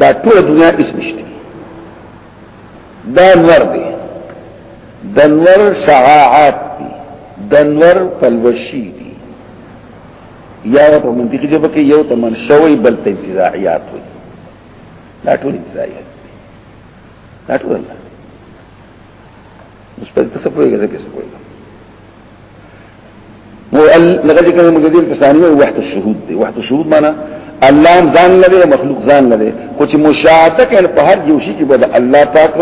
دا ټول دنیا اس نشته دا نور دی دنور شعاعات دی دنور پلوشی دی یا په منطقي جبه کې یو تمن شوی بل ته انتزاعیات وي دا ټول انتزاعیات دا ټول الله اوس په تاسو په یوه ځای کې څه کوي لکه چې کوم مجدل په ثانیه وحدت الشهود دی وحدت الشهود معنی الله ځان لري او مخلوق ځان لري خو چې مشاهده کوي په هر یو شي کې به الله پاک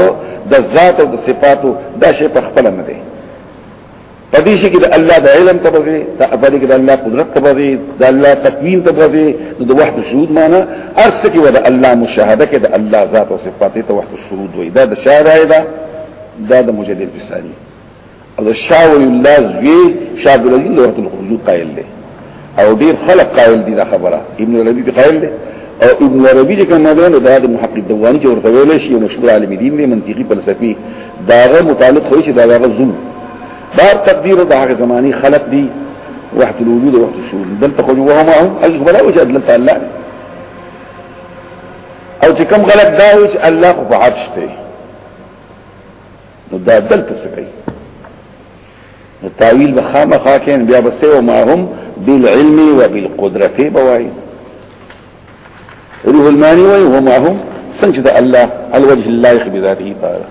د ذات او د صفاتو دا شی په خپل نه دی په دې شي کې د الله د علم تبغي په دې کې د الله قدرت تبغي د الله تکوین تبغي د وحدت الشهود معنی ارس کې و د الله مشاهده کې د الله ذات او صفاتو ته وحدت الشهود وي دا د شاعر دا د مجدل په ثانیه او د شاه ولی الله زوی شاه عبد العزيز له وخت الخروج قائل دی او ډیر خلک قائل دي دا خبره ابن ربيع په قائل دی او ابن ربيع چې کوم دی نو دا د محقق دواني چې ورته ویل شي یو مشهور عالم دین دی منطقي فلسفي داغه متعلق خو چې داغه زوم دا تقدیر د هغه زماني خلق دي وحد الوجود وحد الشهود دلته خو هو ما هم اجي خبره وجه دلته تعالی او چې کوم غلط دا وي چې الله خو په عرش دی نو دا دلته څه کوي نو تاویل به خامخا کین بیا به سیو ما هم بالعلم وبالقدرت بوای روح المانی وای هما هم څنګه د الله الوجه اللائق بذاته تعالی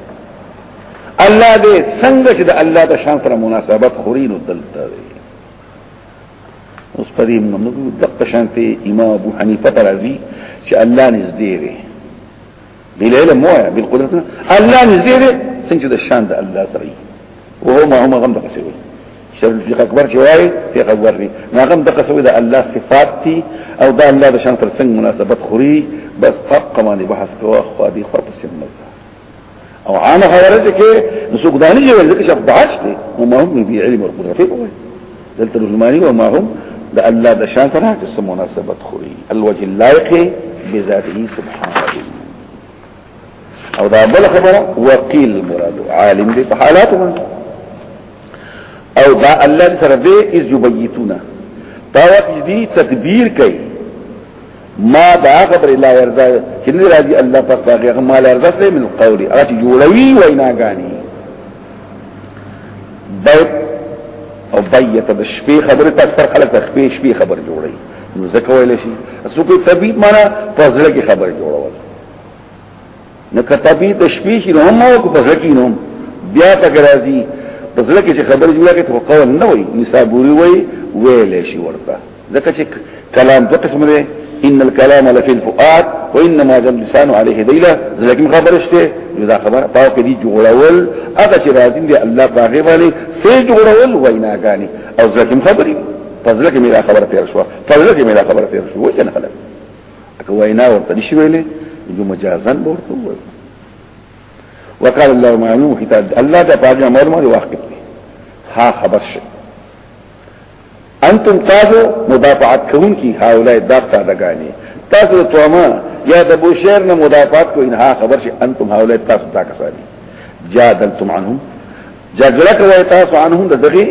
الله دې څنګه چې د الله د شان سره مناسبت خوري نو دلته دی اوس پرې موږ د شانته امام ابو حنیفه راضي چې الله نږدې دی بل علم مو یا بل قدرت نه الله نږدې دی څنګه د شان د الله سره او ما هم غم د قصوي شرف اکبر چې وایي په اکبر دی ناغم د قصوي د الله صفات دي او د الله د شان تر څنګه مناسبت خوري بس حق باندې بحث کوه خو دې خو په سم او عام خبره چې نسوک دانی جوړ ځکه شپ داش دي هم هم بي علم او قدرت کوي دلته رجمانی و ما هم د الله د شان سره چې سم مناسبت خوري الوجه اللائق بذاته سبحانه او دا بل خبره وقيل مراد عالم دي په حالاتو او دا الله سره دې از یبیتونا په وخت دې تدبیر کوي ما دا خبر لا يرضى چې نه راځي الله پاک هغه ما لا يرضى سره من القول هغه چې جوړوي وینا غاني بیت او بیت د شپې خبره ته اکثر خلک د شپې شپې خبر جوړي نو ځکه ویل شي اسو کوئی طبيب معنا په ځل کې خبر جوړول نه کتابي د شپې شي نو ما کو په ځکه نو بیا په ګرازي په ځل کې چې خبر جوړه کې ته قول نه وي نصابوري وي ویلې شي ورته ځکه چې کلام دوه قسم دی ان الكلام لفي الفؤاد وانما جل لسان عليه ديله لكن خبرشته دا خبر پاو کې دي جوړول هغه چې راځي دی الله باغې باندې سې جوړول وینا غاني او ځکه خبري په ځل کې مې خبر تیر شو په ځل کې مې خبر تیر شو وجه نه خلک اګه وینا ورته نشي ویلې نو مجازن ورته وایي وقال الله معلوم کتاب الله ته پاجا معلومه واقع دي ها خبر شي انتم تاسو مدافعات کوون کی هاولای دا ساده غاني تاسو ته ما یا د بوشیر نه مدافعات کو انها خبر شي انتم هاولای تاسو تا کسانی جادلتم عنهم جګړه کوي تاسو عنهم د دغه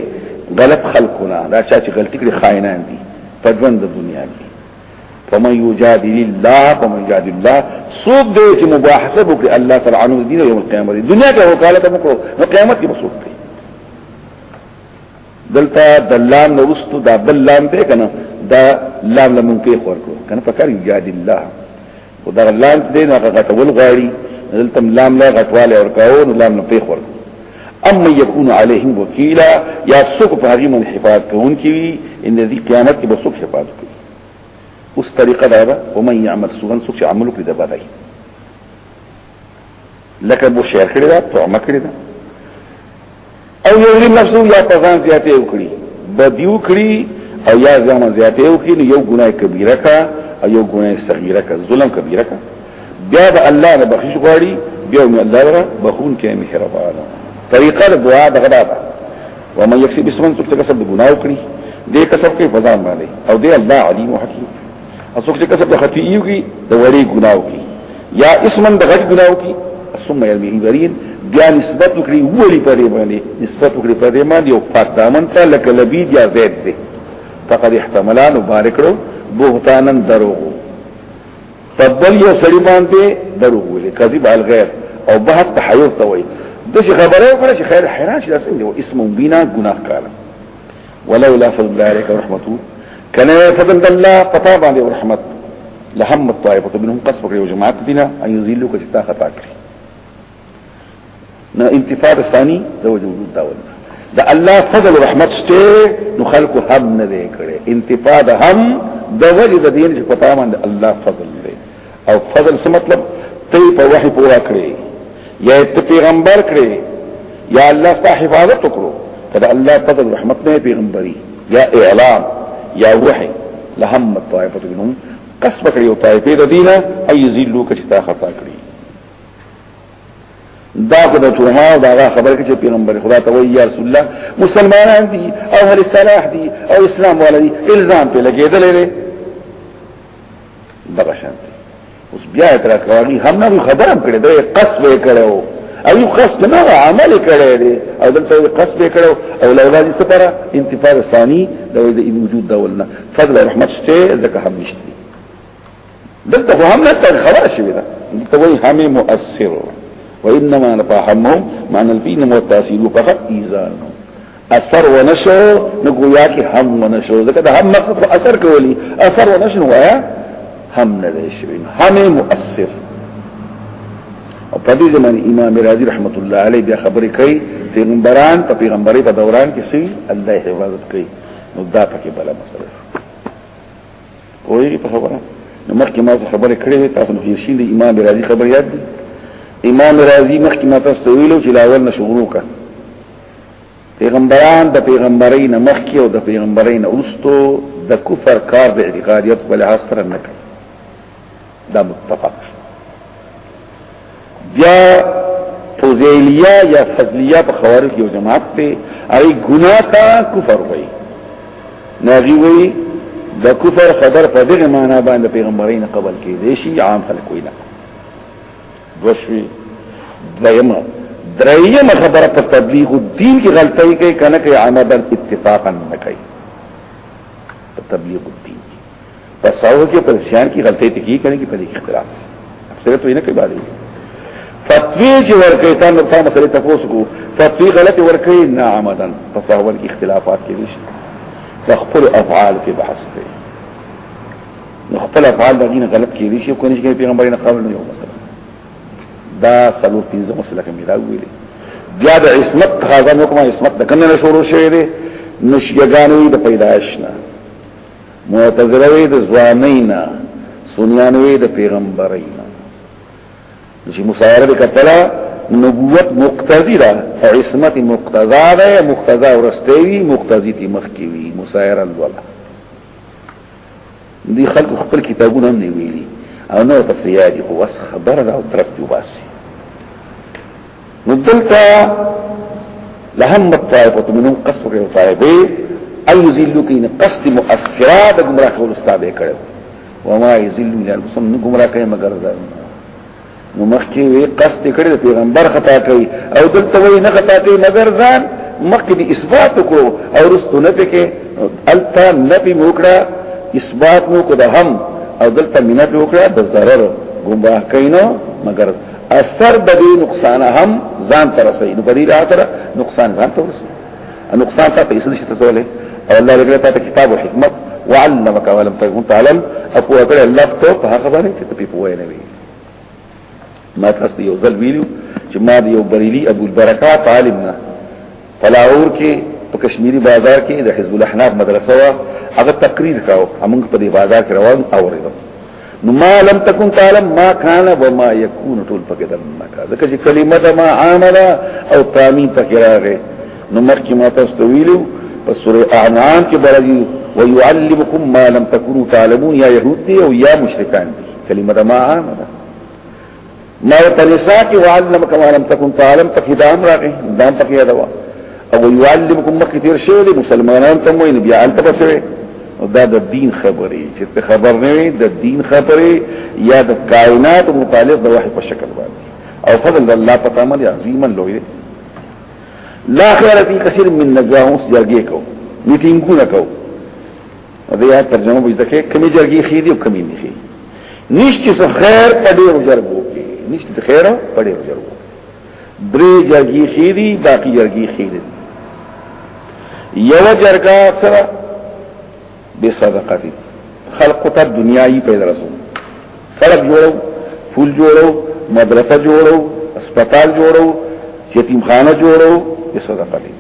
غلط خلقونه دا چا چې غلطي کړې خائنان دي په ژوند د دنیا کې فمن يجادل الله فمن يجادل الله سوق دې چې مباحثه وکړي الله تعالی عنه دې یوم القیامت دنیا کې وکالت وکړو نو قیامت کې مسوق دي دلته د لام نورستو دا بل لام دی کنه دا لام لمن کې خور کړو کنه فکر یجادل الله او دا لام دې نه غټول غواړي دلته لام لا غټواله او کاو نو لام نه پیخور اما يكون عليهم وكيلا يا سوق په هغه من حفاظت کوون کی ان دې قیامت کې به سوق حفاظت کوي اوس طریقه دا ده ومن يعمل سوءا سوق عملو کې ده بدای لکه مو شعر کړی دا تومه کړی دا او یو لري نفسو یا پزان زیاته یو کړی بدیو کړی او یا ځان زیاته یو کړی یو ګناه کبیره کا او یو ګناه صغیره کا ظلم کبیره کا بیا به الله نه بخښ غواړي بیا مې الله را بخون کې مهربان طریقه د دعا دغه دا ده و من یکسب اسمن څوک چې کسب ګناه وکړي دې کسب کې فزان باندې او دې الله علیم حکیم اسوک چې کسب خطیو کی د وړي ګناو کی یا اسمن د غټ ګناو کی ثم يرميه غرير بیا نسبت وکړي وړي په دې باندې نسبت وکړي په دې باندې او پاک دامن ته لکه لبید یا زید دی فقد احتملان مبارک کړو بهتانن دروغ فبل یو سړي باندې دروغ ویل کذب علی غیر او بهت تحیر توي د خبره وکړه چې خیر حیران شي اسمه بنا ګناهکار ولولا فضل الله عليك ورحمته كان فضل الله قطع باندې ورحمت لهم الطائفه منهم قصف کړو جماعت دینه ان یذلوک چې تا خطا کړی نه انتفاض ثاني د وجود دا ول دا الله فضل رحمت شته نو خلق هم نه کړي انتفاض هم د وجود دین چې پتا باندې الله فضل او فضل څه مطلب ته په وحي پورا کړی یا ته پیغمبر کړی یا الله ستاسو حفاظت وکړو کله الله فضل رحمت نه پیغمبري یا اعلام یا وحي لهم طائفه منهم قصب کړی او طائفه د دینه اي ذلو کچ تا خطا کړی دا خو د توما او دا خبر کې چې پیغمبر خدا ته وایي یا رسول الله مسلمانان دي او هل صلاح دي او اسلام ولري الزام په لګیدل لري دغه شان دی اوس بیا اعتراض کوي هم نه خبره کړې دا قصب کړو او یو قصب نه عمل کړی دی او دلته قصب کړو او لولا دې سپره انتفاع ثاني د وجود دا ولنا فضل رحمت شته ځکه هم نشته دلته هم نه خبره شوې ده دلته وایي هم مؤثر وانما نفهمهم معنى الفين والتاثير فقط ايزانهم اثر ونشو نو گویا کې هم ونشو ځکه دا هم مقصد خو اثر کولی اثر ونشو وایا هم نه دی شوی هم مؤثر او په دې زمون امام رازي رحمت الله علیه بیا خبرې کوي پیغمبران په پیغمبري په دوران کې سي الله حفاظت کوي نو دا پکې بل مسله وایي په خبره نو مخکې ما خبرې کړې وې تاسو نو هیڅ دي امام رازي خبرې یاد دي امام رازي مخکې ما تاسو ویلو چې لاول نشورو کړه پیغمبران د پیغمبرۍ نه مخکې او د پیغمبرۍ نه وروسته د کفر کار د اعتقادیت په لحاظ سره نه کوي دا متفق شو بیا فوزیلیه یا فضلیه په خوارج یو جماعت ته هغه ګناه تا کفر وایي ناغي وایي د کفر خبر په دغه معنا باندې پیغمبرین قبل کې دي شي عام خلک وینا دوشوی دویمه دریم خبره په تبلیغ الدین کې غلطۍ کوي کنه کوي عمدن اتفاقا نه کوي په تبلیغ الدین کې په ساو کې په شان کې غلطۍ ته کی کوي په دې اختلاف اکثره تو یې نه کوي باندې فتوی چې ورکه تا نو په مسلې تاسو کو فتوی غلطي ورکه نه عمدن په ساو کې اختلافات کې نشي خپل افعال کې بحث کوي نو خپل افعال د دین غلط کې دي چې کو نشي پیغمبر نه قبل نه یو مثلا دا سلو پنځه مسله کې میرا ویلې بیا د عصمت هغه نو کومه عصمت د کنه شروع شوې دي نشګانوي د پیدائش نه معتزلوي د ځواني نه سنیانوي د پیغمبري نه چې مسایره د کتلا نبوت مقتضی ده او عصمت مقتضا ده مقتضا ورستوي مقتضی تی مخ کی وی مسایره الولا دي خلق خپل کتابونه هم نیویلي او نو ته سیادي خو بس خبره دا درس دی واسي نو دلته لهم الطائفه منهم قصر الطائفه اي ذلك ان قصد مؤثرات گمراه کول استاد کړو وما يذل الا المسلم گمراه کوي مگر ځان نو مخکې وی قصد کړی پیغمبر خطا کوي او دلته وی نه خطا کوي مگر ځان مخکې د اثبات کو او رستو نه پکې التا نبی موکړه اثبات نو کو د هم او دلته مینه وکړه د ضرر گمراه کینو مگر اثر د دې نقصان هم ځان تر سي نو په دې راته نقصان ځان تر سي نقصان ته پیسې نشته تولې او الله دې له پاته کتاب او حکمت وعلمك ولم تكن تعلم اقوى بالله تو فهغبني تتبي فوينوي ما تاسو یو ځل ویلو چې ما یو بریلی ابو البرکات عالم نه پلاور کې په کشمیری بازار کې د حزب الاحناف مدرسه وا هغه تقریر کاو موږ په دې بازار کې روان اوریدو نو ما لم تكن تعلم ما كان وما يكون ټول پکې دنه کا ځکه چې کلمه ما عامله او تامین پکې راغی نو مخکې ما تاسو ته ویلو په سوره اعنام کې درځي ويعلمكم ما لم تكونوا تعلمون يا يهود دي او يا مشرکان دي کلمه ما عامه ده ما تنسا کې وعلمك ما لم تكن تعلم په خدام راغی دام په یاد وا او يعلمكم مخکې تیر شوی دي مسلمانان ته مو نه بیا انت بسوي دا د دین خبرې چې ته خبر نه وي د دین خبرې یا د کائنات متعلق د وحي په شکل باندې او فضل الله په تعالی عظیما لوی لا خیر فی کثیر من نجواهم جرګې کو میټینګونه کو دا یا ترجمه به ځکه کمی جرګې خې دي او کمی نه خې نشته څه خیر په ډیر جرګو کې نشته خیر په ډیر جرګو درې جرګې خې دي باقي جرګې خې دي یو جرګه سره به صدقه دي خلق ته دنیا یې پیدا رسو سړک جوړو پول جوړو مدرسه جوړو اسپیټال جوړو یتیم خانه جوړو به صدقه دي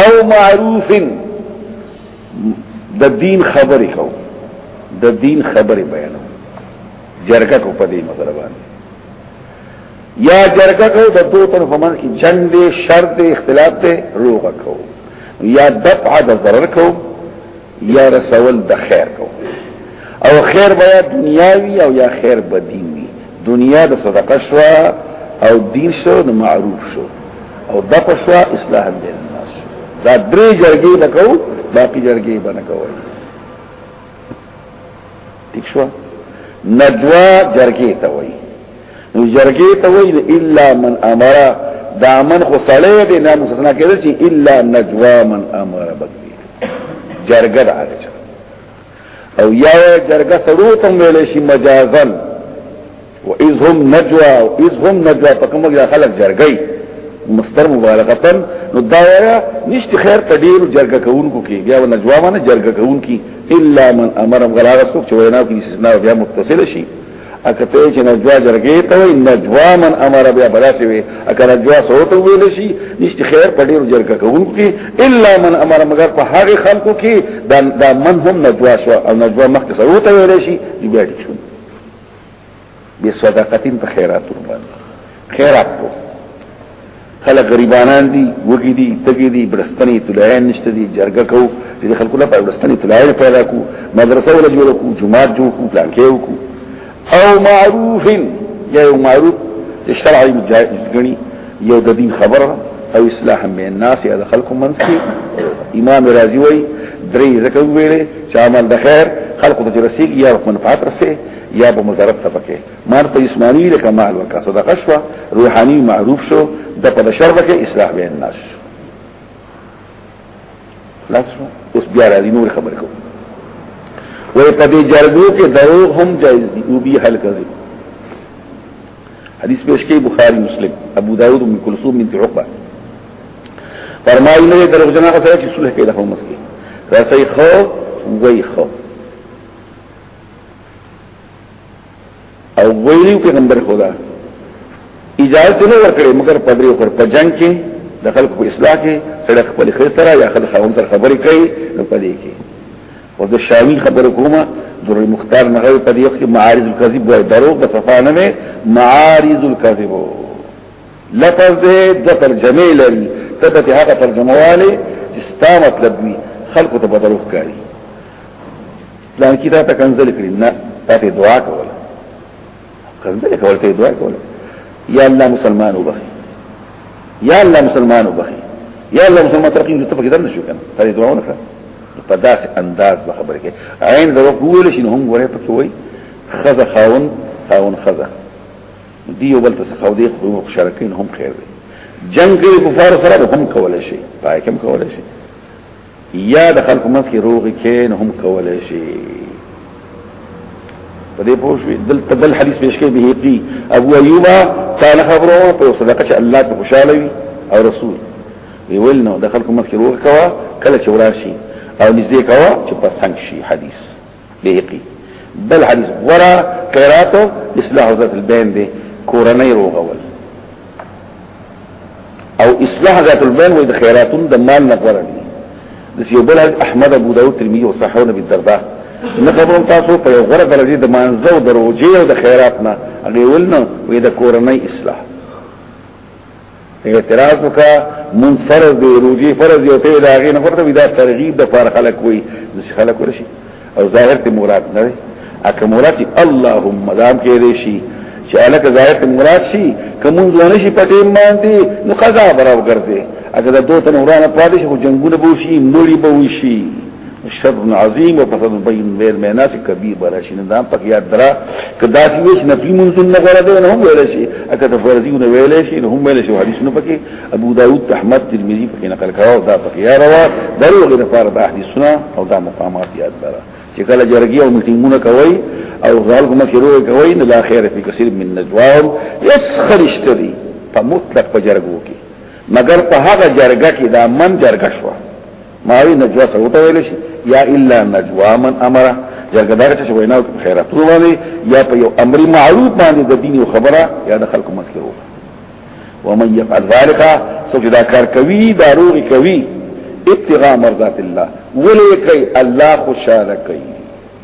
او معروف د دین خبرې کو د دین خبرې بیانو جرګه کو په دې مطلب باندې یا جرګه کو د دوه طرف من کی جنگ دی شر دی اختلاف دی روغ کو یا دفع د ضرر کو یا رسول د خیر کو او خیر بیا دنیاوی او یا خیر بدین وی دنیا د صدقه شو او دین شو د معروف شو او دفع شو اصلاح دی دا درې جرګې نکو باقی جرګې بنکوي ٹھیک شو ندوا جرګې ته وای نو جرګې ته وای الا من امر دا من خو سړی دی نه مستثنا کېدل چې الا ندوا من امر بکې جرګه ده او یا جرګه سړو ته ویل شي مجازن واذ هم نجوا واذ هم نجوا په کومه کې خلک جرګي مصدر مبالغه نو دا وایا نشته خیر په ډیر جرګه کوونکو کې بیا و نجوا باندې جرګه کوونکي الا من امر غلاغه څوک چې وینا کوي استثناء بیا متصل شي اکه ته چې نجوا جرګې ته وي نجوا من امر بیا بلاسي وي اکه نجوا صوت ویل شي نشته خیر په ډیر جرګه کوونکو کې الا من امر مگر په هغه خلکو کې دا من هم نجوا شو او نجوا مخکې صوت ویل شي بیا دې شو بی صدقتین په خیراتو باندې خیرات کو خلک غریبانان دي وګي دي تګي دي برستنی تلایان نشته دي جرګه کو چې خلکو لا برستنی تلایان پیدا کو مدرسه ولا جوړ کو جمعه جوړ کو پلان کې وکو او معروف یا یو معروف شرعي جائز غني یو د دین خبره او اصلاح بین الناس یا د خلکو منځ کې امام رازی وای درې ذکر ویلې چې عمل د خیر خلقو ته رسیږي یا منفعت رسیږي یا به مزرت تفکه مال په اسمانی له کمال وکا صدقه شو روحانی معروف شو د په شرب کې اصلاح بین الناس خلاص اوس بیا را دي نور خبر کو وې په دې جرګو کې دروغ هم جایز دي او به حل کوي حدیث پیش کې بخاری مسلم ابو داود ام کلثوم بنت عقبه فرمایي نه دروغ جنا سره چې صلح کې د هم مسکی راځي خو وای خو او ویلیو کې نمبر خدا اجازه نه ورکړي مګر پدری پر پجنګ کې د خلکو په اصلاح کې سره خپل خسره یا خلک خاون سره خبرې کوي نو پدې کې او د شامی خبرو کومه در مختار نغوی پدې وخت کې معارض الکذب وای درو په صفه نه معارض الکذب لفظ دې د ترجمه لري تبته هغه ترجمه والي چې ستا مطلب وي خلکو ته بدلوخ کوي پلان کې تا ته کنزل کړی نه تا ته دعا کوله کنزل کول ته دعا کوله یا الله مسلمان وبخي یا الله مسلمان وبخي یا الله مسلمان ترقیم ته پکې درنه شو کنه ته دعا ونه کړه په داسې انداز به خبرې کې عین درو کول شي هم غره پکې وای خزه خاون خاون خزه دیو بل ته خو دې خو مشارکین هم خیر دی جنگ کې کفار سره هم کول شي پای کوم کول شي یا د خلکو منځ کې روغي کین هم کولای شي په دې پوه شو دل تبل حدیث پیش کوي به دی ابو ایوب تعالی خبره په صدقه چې الله ته خوشاله وي او رسول وی ویل نو د خلکو منځ کې روغ کوا کله چې وراشي او نږدې کوا چې پسند شي حدیث بهقي بل حدیث غرا قرات اصلاح ذات البین دی کورنۍ روغول او اصلاح ذات البین وې د خیراتون د مال نه غوړه دي د یو بل احمد ابو داود ترمذی او صحیح نبی دردا نه خبرم تاسو په غوړه درجه د مانزه او دروځي او د خیرات نه هغه ولنه وې د کورنۍ اصلاح اعتراض وکا من فرض دی روجی فرض یو ته لاغې نه فرض دا ترغیب د فار خلق وي د خلق ورشي او ظاهر ته مراد نه وي اکه مراد اللهم دام کې دی شي چې الک ظاهر ته مراد شي کوم ځونه شي پټې باندې نو قضا برابر ګرځي اګه دا دوه تن ورانه پاتې شي خو جنگونه بوشي مړي بوشي شر عظیم او فساد بین ویل مینا سي کبیر بلا شي نه دا پک یاد درا کدا سی ویش نفلی منځ نه غره ده نه هم ویل شي اګه ته فرضی نه ویل شي نه هم ویل شي حدیث نه پکې ابو داود احمد ترمذی پکې نقل کاو دا پک یا روا درو غیر فار دا حدیث سنا او دا مقامات یاد درا چې کله جرګي او میټینګونه کوي او غال کوم شروع کوي نه لا خیر فی کثیر من نجواهم یس خرشتری په مطلق په جرګو کې مگر په هغه جرګه کې دا من جرګه شوه ماوی نجوا سوته ویل شي یا الا نجوا من امر جرګدار چې وینا په خیرات باندې یا په یو امر معروف باندې د دین خبره یا د خلکو مسله وو ومن يفعل ذلك سجدا کار کوي داروغي کوي ابتغاء مرضات الله ولي کوي الله خوشاله کوي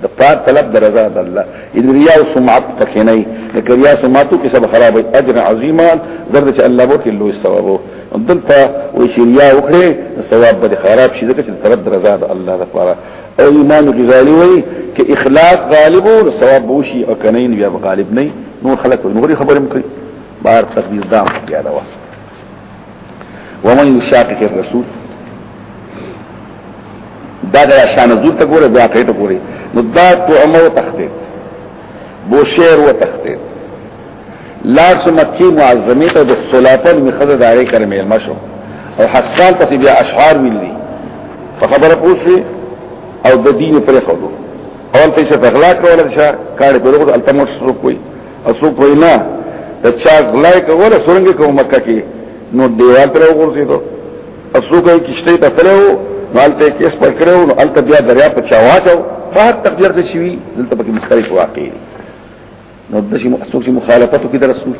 د پاک طلب د رضا د الله ان ریا او سمعت پکې نه لکه ریا سمعتو کې سب خراب اجر عظیما زرد چې الله وو کې لوی ثواب دلته وې چې ریا وکړي ثواب به خراب شي ځکه چې طلب د رضا د الله لپاره او امام غزالی وی چې اخلاص غالب او ثواب بوشي او کنین بیا غالب نه نو خلک نور خبرې مکړي بار تقدیر دام بیا دا واسه ومن یشاقق الرسول دا د شان زور ته ګوره دا ته ګوره نو دا تو امو تخته بوشیر و تخته لار سمکی معظمی ته د سلاطن مخزه داري کرمه المشو او حسان پس بیا اشعار ویلی په خبره پوښي او د دین پرې خو اول پیسې په اخلاق ولا شه کار په لغت التمس کوي اسو کوینا د چا غلای کوله سرنګ کو مکه کې نو دیوال پر وګورځي دو اسو کوي کشته ته تلو مالته کیس پر کړو نو الته بیا دریا په چا واچو فهد تقدیر ته شي دلته پکې مختلف واقع نو د شي اسو چې مخالفت کې در رسول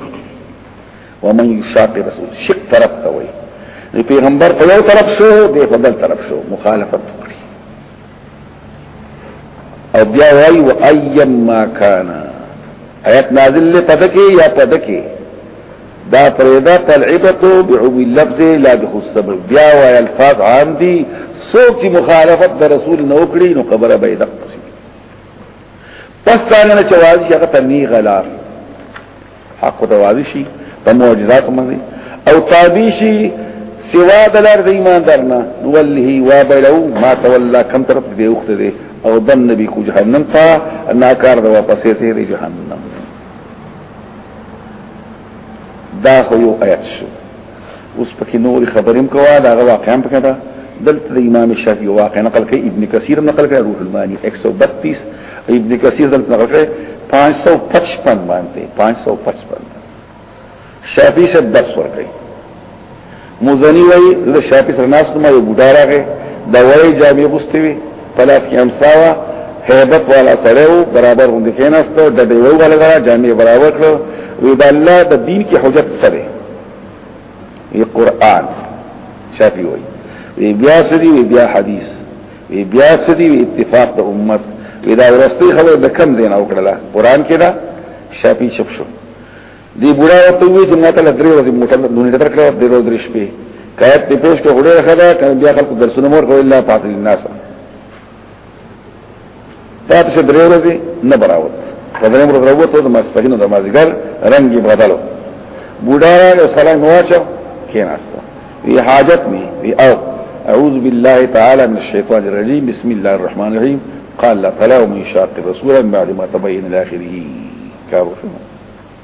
ومن یشاق رسول شق طرف ته وي پیغمبر په یو طرف شو دی په بل طرف شو مخالفت او بیا وای و ايا ما کان آیت نازل له پدکه یا پدکه دا پرېدا تلعبتو بعوم اللفظ لا بخصوص سبب بیا وای الفاظ عام دي سوچ مخالفت د رسول نو کړی نو خبره به دقه پس تانه چواز یغه تنی غلار حق ته واضح شي په معجزات باندې او تابع شي سوا د لار د ایمان درنه ولله وابلو ما تولى کم طرف دې وخت دې او دن نبی کو جهنم تا ناکار د واپسې ته دې جهنم دا خو یو آیت شو اوس پکې نور خبرې هم کوه دا واقعا پکې ده دلته د امام شافعي واقع نقل کوي ابن کثیر نقل کوي روح المانی 132 ابن کثیر دلته نقل کوي 555 باندې 555 شافعي سے درس ور کوي مزنی وای د شافعي سره ناس نو یو بډا راغی دا وای جامع غوستي وي پلاس کې امساوا هیبت والا سره برابر غوندي کېناستو د دیو والا جامع برابر کړو وی د الله د دین کې حجت سره وی قران شافعی وی وی بیا سدی وی بیا حدیث وی بیا سدی وی اتفاق د امت وی دا ورستی خبر د کم دین او کړه قران کې دا شافعی چپ شو دی بوډا ته وی چې ماته له درې ورځې موټر دونی ته کړو د ورځې درې شپې کایت په پېښ کې وړه خدا بیا خلکو درسونه مور کو الا فاطل الناس پات شه درې ورځې نه براوت په درې ورځې راوته د مسپهینو د مازګر رنگ یې بدلو بوډا یو سلام واچو کیناسته وی حاجت می وی او اعوذ بالله تعالی من الشیطان الرجیم بسم الله الرحمن الرحیم قال لا فلا ومن شاق الرسول بعد ما تبين لاخره كارو شنو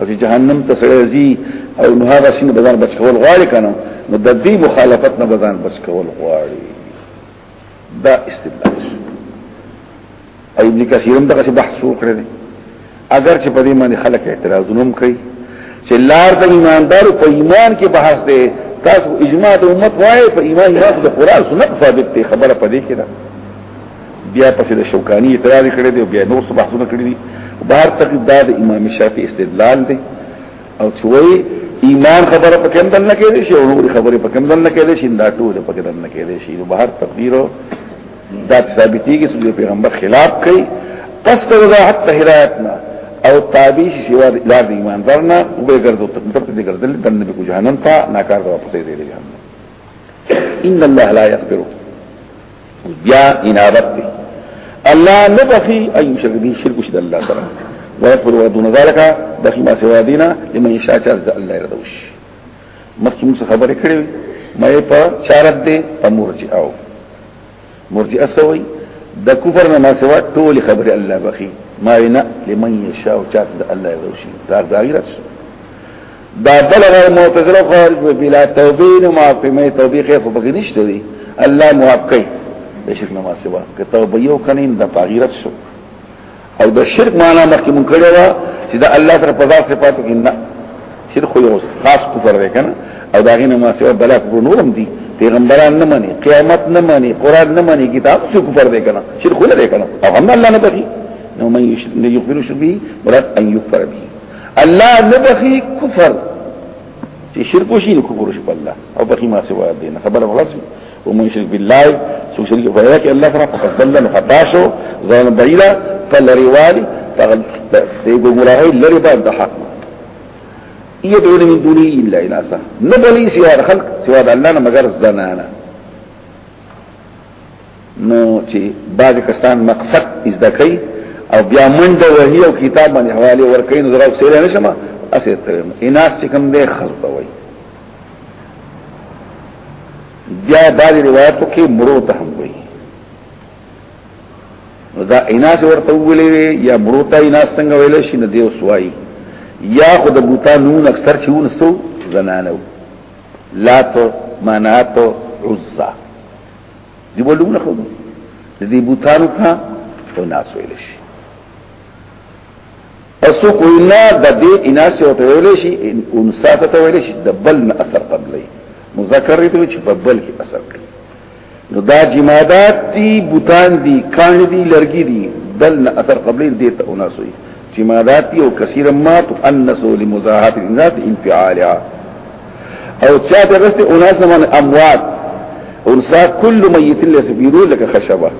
او چې جهنم ته سره ځي او نو هغه شنو بزان بچ کول غواړي کنه نو د دې مخالفت نه بزان بچ کول غواړي دا استدلال او ابن کثیر هم دغه بحث وکړي اگر چې په دې باندې خلک اعتراضونه هم کوي چې لار د ایماندارو په ایمان کې بحث دی تاسو اجماع د امت وایي په ایمان یې د قرآن سنت ثابت دی خبره پدې کې ده بیا پسې د شوکانی اعتراض کړی دی بیا نور څه بحثونه کړی دي بهر تقید دا د امام شافعي استدلال دی او چې وایي ایمان خبره په کوم دل نه کېږي شي او نور خبره په کوم دل نه کېږي شي دا ټول په کوم دل نه کېږي شي نو بهر تقدیر دا ثابتېږي چې پیغمبر خلاف کوي پس ته وضاحت ته هدایت نه او تابع شي سوا د لار د ایمان درنه او به ګرځو ته په دې ګرځل د نبی کو جهنم ته ناکار واپسې دی جهنم ان الله لا يغفر بیا انابت دی الله نبخي اي شرک دي شرک شد الله سره ويغفر ودون ذلك بخي ما سوا دينا لمن يشاء چا الله يردوش مخکې موږ خبرې کړې مې په چارت دي په مرجئه مرجئه سوي د کفر نه ما سوا ټول خبرې الله بخي ما نه لمن يشاء چا الله يردوش دا غیرت دا بل غیر معتزله خارج به بلا توبه نه معافي مې توبه خیر خو بګی نشته دی الله معاف کوي د شرک نه ما سوا که توبه یو کنیم د پاغیرت شو او د شرک معنا مخکې مونږ کړی و چې دا الله سره په ذات صفاتو کې نه شرک خو یو خاص کفر دی کنه او دا غینه ما سوا بلا کفر نورم دي پیغمبران نه مانی قیامت نه مانی قران نه مانی کتاب څه کفر دی کنه شرک نه دی کنه او هم الله نه بخي نو من یشرک یغفر شرک به ولات ان یغفر به الله نبخي کفر چې شرک وشي نو کفر وشي په الله او بخي ما سوا دي نه خبره خلاص او من شرک بالله سو شرک په الله کې الله سره فقط ضل نو خطا شو ځان بعیدا فلریوالي فغل دیګو مراهي لری بعد د حق يدعون من دونه إلا إناسا نبلي سوى الخلق سوى الله مگر الزنانا نو چې بعض کسان مقصد ازده کوي او بیا منډه وهي او کتاب باندې حواله ورکړي نو زراو سره نه شمه اسې ته اناس چې کوم دې خرته وي بیا بعض روایتو کې مرو ته هم وي نو دا اناس ورته ویلې یا مرو ته اناس څنګه ویل شي نه دیو سوای یا خود بوتانون اکثر چېون سو زنانو لات منات عزا دی ولونه خو دې بوتانو ته او ناس ویل شي اسو کوینا د دې اناس او ته ویل شي انساسه ته ویل شي د بل نه اثر قبلې مذکر دې چې په بل کې اثر کوي نو دا جمادات دي بوتان دي کان دي لرګي دي بل نه اثر قبلي دي ته وناسوي جمادات دي او کثیر ما تؤنسو لمزاحات الناس انفعالها او چا ته غسته اناس نه معنی اموات انسا كل ميت ليس بيرو لك خشبه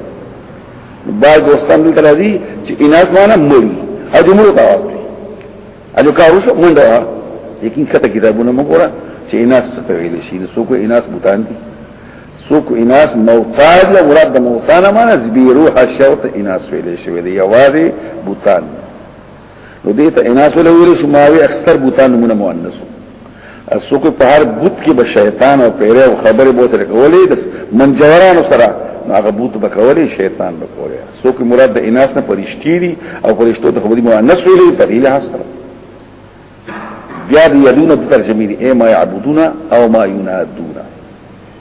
بعض دوستان دلته راځي چې اناس معنی مړي او دمر ته واسطه اجو کارو شو منډه یقین کته کتابونه مګورا چې اناس څه ویل شي نو څوک اناس بوتان دي څوک اناس موتاد یا مراد د موتانه معنی زبی روح شوت اناس ویل شي دی یوازې بوتان نو دې ته اناس ویل شي ماوي اکثر بوتان نمونه مؤنث اسو کو په هر بوت کې به شیطان او پیره او خبره بو سره کولې د منجورانو سره هغه بوت به کولې شیطان به کولې اسو کو مراد د اناس نه پرشتي دي او پرشتو ته خبري مؤنث ویلې په دې لحاظ سره بیا دې یادونه ترجمه دي اے ما یعبدون او ما ینادون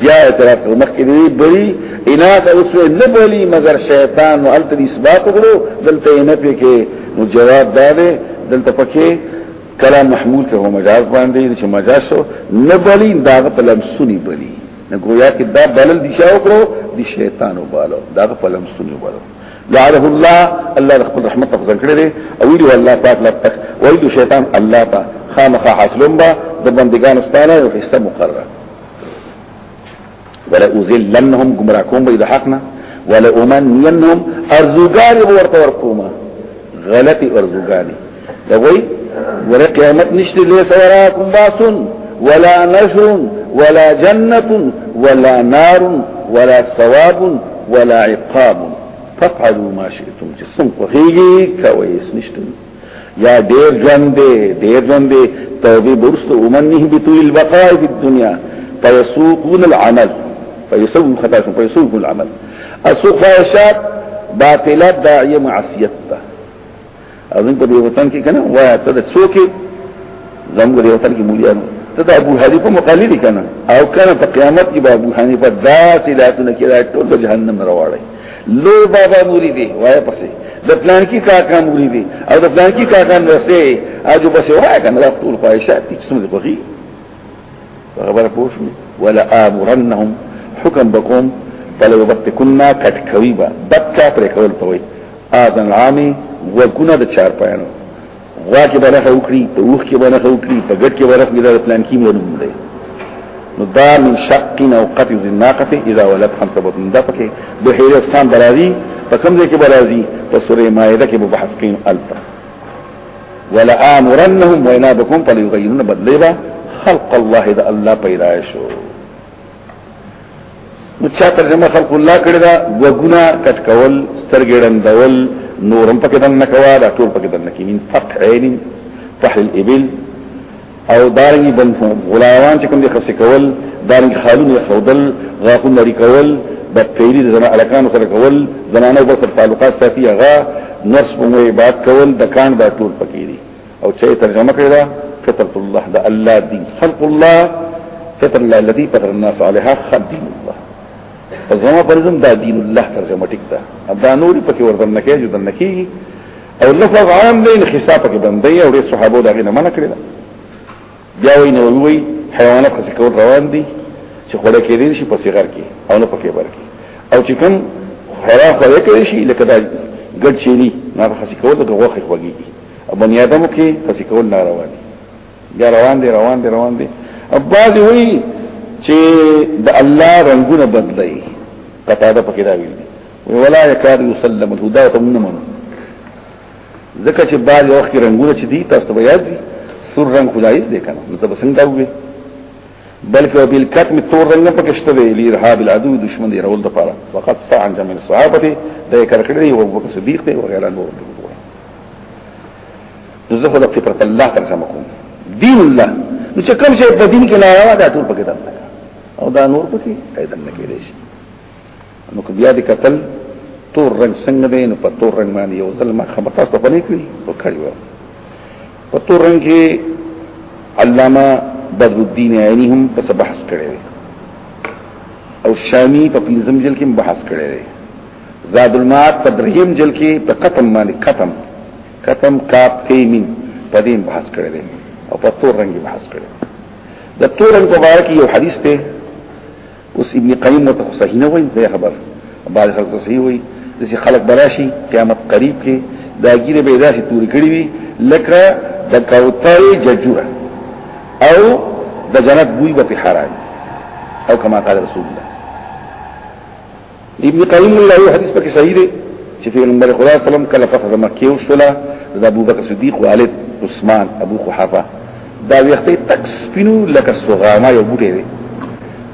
بیا اعتراض کوي مخکې دی بری اناث اوس نه بلی مگر شیطان او الته اثبات کړو دلته نه پی کې نو جواب دا دی دلته پکې کلام محمول کې هو مجاز باندې چې مجاز شو نه بلی دا په لمسونی بلی نه گویا کې دا بلل دي شاو کړو دي شیطان وبالو دا په لمسونی وبالو لعنه الله الله رحمت رحمت فضل کړی او ویلو الله پاک لپاره ویلو شیطان الله پاک خامخا حاصلون با د بندگان ستانه او حصہ مقرره ولا اذلنهم گمراه کوم به د حق نه ولا امنينهم ارزوګار به ورته ورکوما غلطي ارزوګاني دا وای ور قیامت نشته له سوراکم باسن ولا نشر ولا جنة ولا نار ولا ثواب ولا عقاب فافعلوا ما شئتم چې څنګه خوږي کوي نشته یا ډیر ژوند دی ډیر ژوند دی توبه برست ومنه بتوی البقاء فی الدنيا فيسوقون العمل فيسوقون خطا شو فيسوقون العمل السوق فاشات باطلات داعیه معصیت ده اذن په دې وطن کې کنه وای ته د څوک زموږ د وطن کې مولیانو ته د ابو حنیفه مقلد کنه او کنه په قیامت کې به ابو حنیفه داسې لاسونه کې راټول جهنم راوړي لو بابا موری دی وای پسې د پلان کې کاکا موری دی او د پلان کې کاکا نرسه اجو پسې وای کنه دا ټول خواهشات دي چې څومره بغي خبره پوه شو ولا امرنهم حکم بكم فلو بتكنا کټکوي با بکا پر کول پوي اذن عامي وګونه د چار پاینو غوا کې به نخه وکړي په اوخ کې به نخه وکړي په ګټ کې به نخه وکړي پلان کې مې نوم دی نو دا من شق او قتل الناقه اذا ولد خمسه بطن دا پکې د هیر افسان برازي په کوم ځای کې برازي په سورې مائده کې به بحث کین الته ولا امرنهم وينابكم فليغيرن بدلبا خلق الله اذا الله پیدا شو نو چا ترجمه خلق الله کړی دا وګونه کټ کول سترګې ډندول نورم پکې دن نه کوا دا ټول پکې دن نه کینین فتح عین فتح الابل او دارنګي بن غلاوان چې کوم دي خسي کول دارنګ خالونه خودل غاخون لري کول د پیری زنا الکان سره کول زنانه بس تعلقات ساتي هغه نرس په عبادت کول د کان دا ټول پکې دي او چې ترجمه کړی دا فطرت الله دا الله دین خلق الله فطر الله الذي فطر الناس عليها خلق دین الله ترجمه پرزم دا دین الله ترجمه ټیک ده دا نور پکې ورته نه کېږي د نکېږي او لفظ عام دی نه حساب کې بندي او ډېر صحابه دا غي نه منع کړی دا بیا وی نو وی حیوانات څخه کول روان دي چې خړه کې دي شي په صغر کې او نه پکې ورکی او چې کوم خړه خړه کې شي لکه دا ګډ چيري نه خاص کول د غوخه خوږي بنی آدمو کې خصي کول ناروا دي بیا روان دي روان دي روان دي اباز وی چې د الله رنگونه بدلای قطاده پکې دا ویل ولا یکاد یسلم الهدى تمنمن ځکه چې بعض وخت رنگونه چې دي تاسو ته یاد دي سور رنگ خدایز دی کنه نو تاسو څنګه وګورئ بلکې بالکتم تور رنگ پکې شته دی لرهاب العدو دشمن دی رول د پاره فقط ساعه من صحابه دی د کرکړې او ابو بکر صدیق دی او غیره نور دی زه خو د فطرت الله تر سم کوم دین الله نو چې کوم شی په دین کې نه راو دا ټول پکې درته او دا نور پکې پیدا نه کېږي شي نو که بیا دې قتل تور رنگ څنګه دی نو په تور رنگ باندې یو ځل ما خبر تاسو په نه کړی په کړی و په تور رنگ کې علامه بدر الدین عینی هم په بحث کړی او شامی په پنځم جلد کې بحث کړی زاد المعاد په دریم جل کې په قتم باندې قتم قتم کاپ تیمین په دې بحث کړی دی او په تور رنګ بحث کړی د تور رنګ په اړه کې یو حدیث دی اوس ابن قیم مت صحیح نه وایي دا خبر بعض خلک صحیح وایي چې خلک براشي قیامت قریب کې دا ګیره به داسې تور کړی وي لکه د کوتل ججوره او د جنت بوی به حرام او کما قال رسول الله ابن قیم الله یو حدیث پکې صحیح دی چې پیغمبر خدا صلی الله علیه وسلم کله فتح مکه او شولا د ابو بکر صدیق والد عثمان ابو قحافه دا ویختې تک سپینو لکه سوغاما یو بوټي دی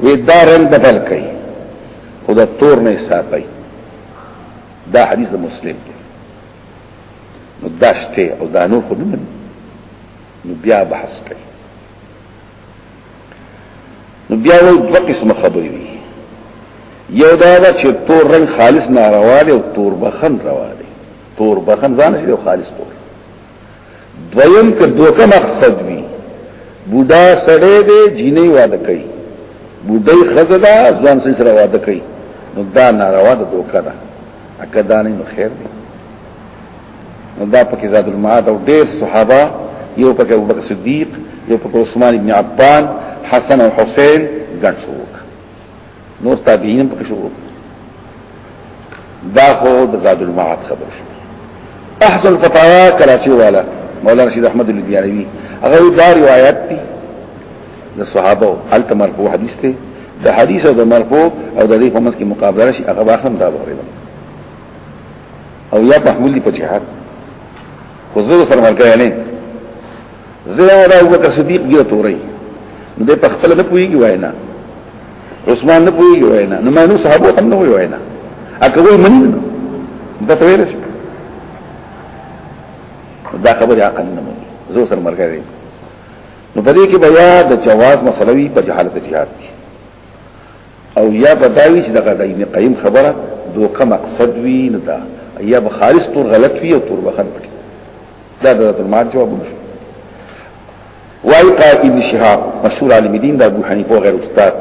وې دا رنگ بدل کړي خو دا تور نه حسابي دا حدیث د مسلم دی نو داشته او دا نور خو نه نو بیا بحث کوي نو بیا و دوه قسمه خبرې دي یو دا ده چې تور رنگ خالص ناروا دی او تور بخن روا دی تور بخن ځان شي خالص تور دویم که دوکه مقصد وي بوډا سړی دی جینې واده کوي بوډۍ خزه ده ځوان سره واده کوي نو دا ناروا ده دوکه ده اکه دا نه خیر دی دا پکې زاد المعاد او ډېر صحابه یو پکې ابوبکر صدیق یو پکې عثمان ابن عفان حسن او حسین ګڼ شو نور تابعین پکې شو دا خو د زاد المعاد خبر شو احسن الفتاوا کراچي والا مولانا رشید احمد الدیانوی هغه دا روایت دي د صحابه او حالت مرفوع حدیث ته د حدیث او د مرفوع او د دې په منځ کې مقابله شي هغه واخم دا وګورئ او یا محمول په جهاد خو زه سره مرګه نه زه او دا وکړه صدیق ګیره توري د په خپل نه پويږي واینا عثمان نه پويږي واینا نو مانو صحابه هم نه واینا اکه وای منی دا ته ویل شي دا خبره عقل نه مني زه سره مرګه نه نو په دې کې بیا د جواز مسلوي په جهالت جهاد کې او یا بداوی چې دغه د ابن قیم خبره دوکه مقصد وی نه دا یا به خالص تور غلط وی او تور بخن پټي دا د ترمار جواب نشو وای قا ابن شهاب مشهور عالم دین د ابو حنیفه غیر استاد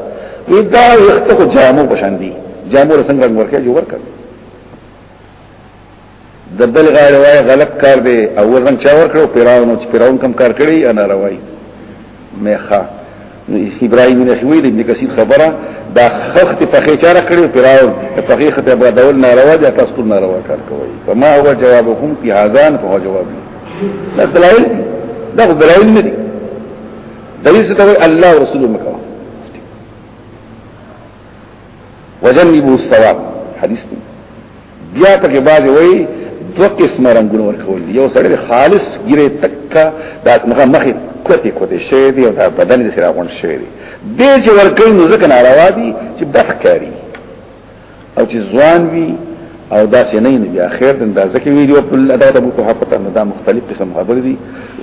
دا وخت کو جامو بشاندی جامو رسنګ رنگ ورکه جو ورکه د بل غاړه وای غلط کار دی او ورن چا ور کړو پیراونو چې پیراون کم کار کړی انا روای میخه نو ابراهیم نه خوی د ابن کثیر خبره دا خخت په خې چاره کړی پیراون په خې خته به دول نه روا دي تاسو نه روا کار کوي فما هو جوابکم فی هذان فهو جواب دا دلایل دا دلایل نه دي دلیل څه ته الله رسول مکو وجنبو الثواب حدیث دی بیا پکې باز وای دو قسم رنگونه ورکول یو سره خالص ګیره تکا دا مخه مخه کوته کوته شی دی او دا بدن دې سره غون شی دی دې چې ورکې نو ځکه ناروا دي چې بخ کاری او چې ځوان وي او دا چې نه نه بیا خیر د اندازه کې ویډیو په ادا د بوتو حقته نه دا مختلف قسم خبر دي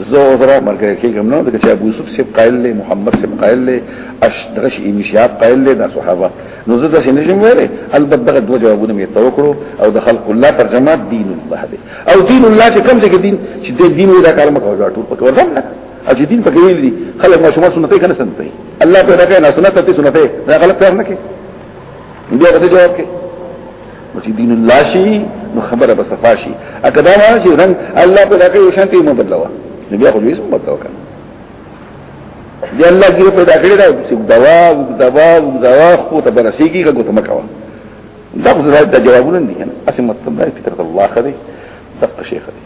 زه زرا مرګه کې کوم نو د چې ابو یوسف سیب قائل له محمد سیب قائل له اشدرش ابن شهاب قائل له د صحابه نو زه د شنه جمع وره البته دغه دوه جوابونه می توکړو او د خلق الله ترجمه دین الله دی او دین الله چې کوم ځای کې دین چې د دین ودا کار مکو جوړ ټول پکې ورته نه او چې دین پکې ویل دي خلک ما شما سنتې کنه سنتې الله په دغه نه سنت ته سنتې دا غلط کار نه کوي بیا غته جواب کوي نو چې دین الله شي نو خبره به صفا شي اګه دا نه چې رنګ الله په دغه یو شان ته مو بدلوا نو بیا خو یې سم بدلوا کړ دی الله ګیره پیدا کړی دا چې دوا دوا دوا خو ته برسېږي هغه ته مکوا دا خو زړه د جوابونه نه دي اسې مطلب دا فطرت الله خدي دقه شیخ دی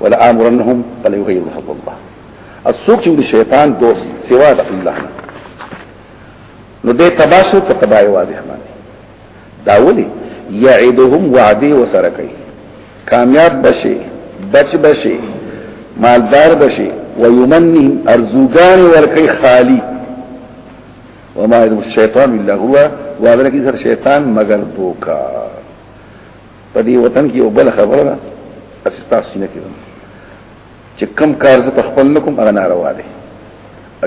ولا امرنهم فلا يغير خلق الله السوق چې شیطان دوست سوا د الله نو دې تباشر په تبای واضح باندې دا ولي يعدهم وعده وسره کوي کامیاب بشي بچ بشي مالدار بشي ويمنهم ارزوغان ورکی خالی وما يدعو الشيطان الا هو وادره کی سر شیطان مگر دوکا په دې وطن کې یو بل خبره ده اساس سینه کې چې کم کار زه خپل نکم هغه ناروا دي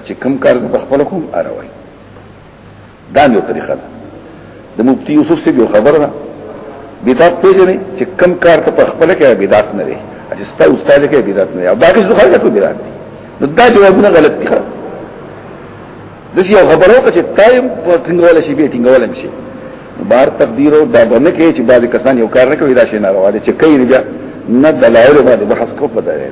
چې کم کار زه خپل کوم اروي دا یو طریقه ده د مفتی یوسف سے یو خبره ده بدعت پیژنې چې کم کار ته په خپل کې بدعت نه لري چې ستا استاد کې بدعت نه لري او دا کې څه خلک ته بدعت دي نو دا جوابونه غلط دي د یو خبرو کې چې تایم په ټینګول شي به ټینګول شي بار تقدیر او دا باندې کې چې بعضی کسان یو کار نه کوي دا شي نه راوړي چې کوي نه دلایل باندې بحث کو پدایي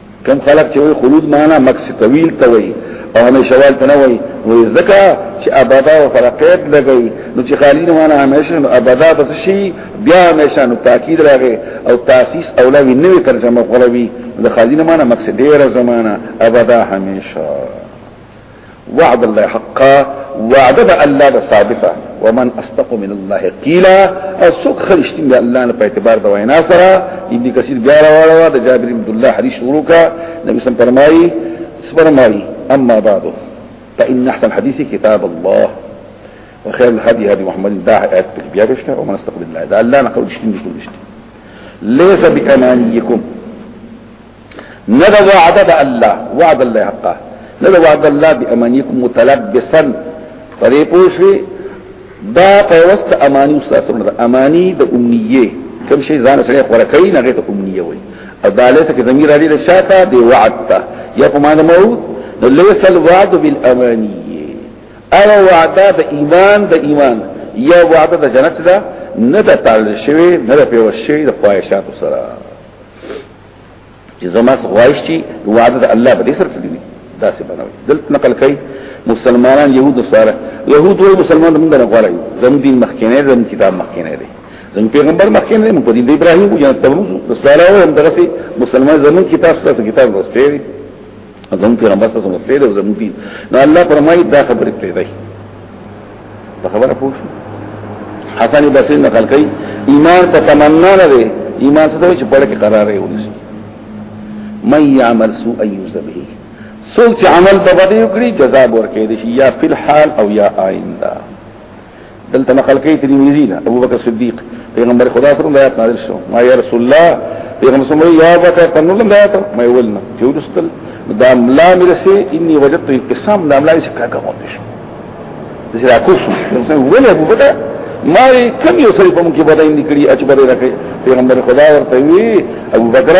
کم خلق چې وي خلود معنا مکس طويل ته وي او همیشه وال ته نه وي نو ځکه چې ابدا او فرقیت لګي نو چې خالی نه معنا همیشه نو ابدا بس شي بیا همیشه نو تاکید راغی او تاسیس اولوی نوې ترجمه غوړوي د خالی نه معنا مکس ډیره زمانہ ابدا همیشه وعد الله حقا وعده د الله د ثابته ومن اصدق من الله قيلا او څوک خرشتي د الله نه په اعتبار د وینا سره ابن کثیر بیا راوړو د جابر بن عبد الله حدیث شروع کا نبی سم فرمایي فرمایي اما بعد فان احسن الحديث كتاب الله وخير الهدي هدي محمد دا آيات بیا بشته ومن اصدق من الله دا الله نه قول شتي نشته ليس بامانيكم نه د وعده د الله وعد الله حقا نه د وعد الله بامانيكم متلبسا پرې پوښي دا پیوست امانی استاد سره امانی د امنیه کوم شي ځان سره خور کوي نه غته امنیه وي او دا لیسه کې زمير علي د شاته دی وعد ته یا په معنی موت نو لیس الوعد بالامانی او وعده د ایمان د ایمان یا وعده د جنت ده نه د تعال شوی نه د پیوست شوی د خواهشات سره چې زما خواهش چې وعده د الله به سره کړی وي دا څه بنوي دلته نقل کوي مسلمانان يهود سره يهود او مسلمان موږ نه غواړي زم دین مخکینه زم کتاب مخکینه دي زم پیغمبر مخکینه موږ په دې د ابراهیم او جنت ته موږ سره هم درسي مسلمان زمون کتاب سره کتاب لوستي زموږ پیغمبر صلی الله علیه وسلم او زموږ دین نو الله فرمایي دا خبره پرې دی په خبره پوه شو حسن بصری نقل کوي ایمان ته تمنا نه دی ایمان څه دی چې پړ کې قرار یې ونیسي من يعمل سوء يجز به سوچ عمل په بدیو کړی جزاب ورکې دي یا فی الحال او یا آئنده دلته نقل کوي ترمذی نه ابو بکر صدیق پیغمبر خدا سره آیات نازل شو ما یا رسول الله پیغمبر سره یا بکر تنو لم آیات ما ولنا چې ورستل دا ملا مرسي اني وجدت انقسام دا ملا چې کاکا غوندې شو چې را کوشم پیغمبر ولې ابو بکر ما کم یو سړي په موږ کې بدای نه کړی اچ بدای راکړي پیغمبر خدا ورته وی ابو بکر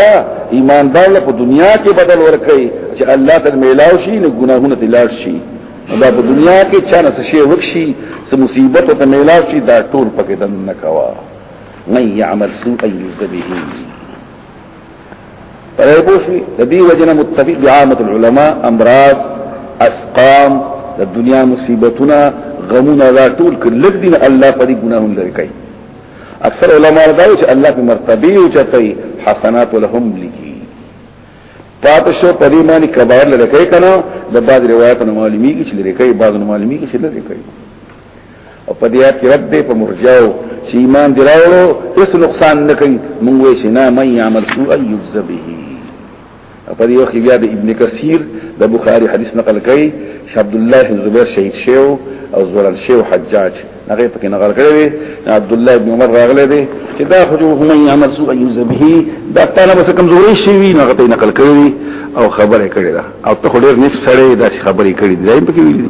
ایماندار له دنیا کې بدل ورکړي چې الله تعالی ملاوي شي نه ګناهونه تلار شي دا په دنیا کې چا نه شي وکشي سه مصیبت ته میلاو شي دا ټول پکې دن نه کوا نه يعمل سوء يذبه پرې پوښي د دې وجنه متفق بعامه العلماء امراض اسقام د دنیا مصیبتونه غمونه دا ټول کله دین الله په دې ګناهونو لري کوي اکثر علما دا چې الله په مرتبه او چتای حسنات لهم لکی پاتې شو په دې معنی کبایر لري کوي کنه د بعد روایت نه معلومي کې چې لري کوي بعد نه معلومي کې چې لري کوي او په دې آیات کې رد دی په مرجاو چې ایمان دی راوړو هیڅ نقصان نه کوي موږ وې چې نه مې عمل سوء یجز به په دې وخت بیا د ابن کثیر د بخاری حدیث نقل کوي چې عبد الله زبیر شهید شو او زورن شو حجاج هغه پکې نقل کړی دی عبد الله ابن عمر راغلی دی چې دا خو هم یې عمل سو ایوز به دا تعالی بس کمزوري شي وی نه غته نقل کړی او خبره کړی دا او ته خو ډیر نیک سره دا خبرې کړې دی دایم پکې ویل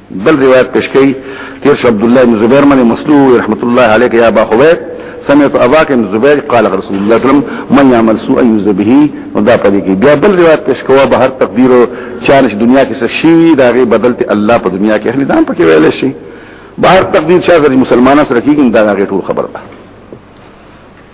بل روایت پیش کړي تیر شو عبد الله بن زبیر من مسلو رحمت الله علیک یا ابا خویت سمعت ابا بن زبیر قال رسول الله صلی الله علیه وسلم من يعمل سوء يجزى به ودا پدې کې بیا بل روایت پیش کوه به هر تقدیر چانش دنیا کې څه شي دا غي بدلته الله په دنیا کې اهل دام پکې ویل شي بهر تقدیر چا غری مسلمانانو سره کېږي دا غي ټول خبره ده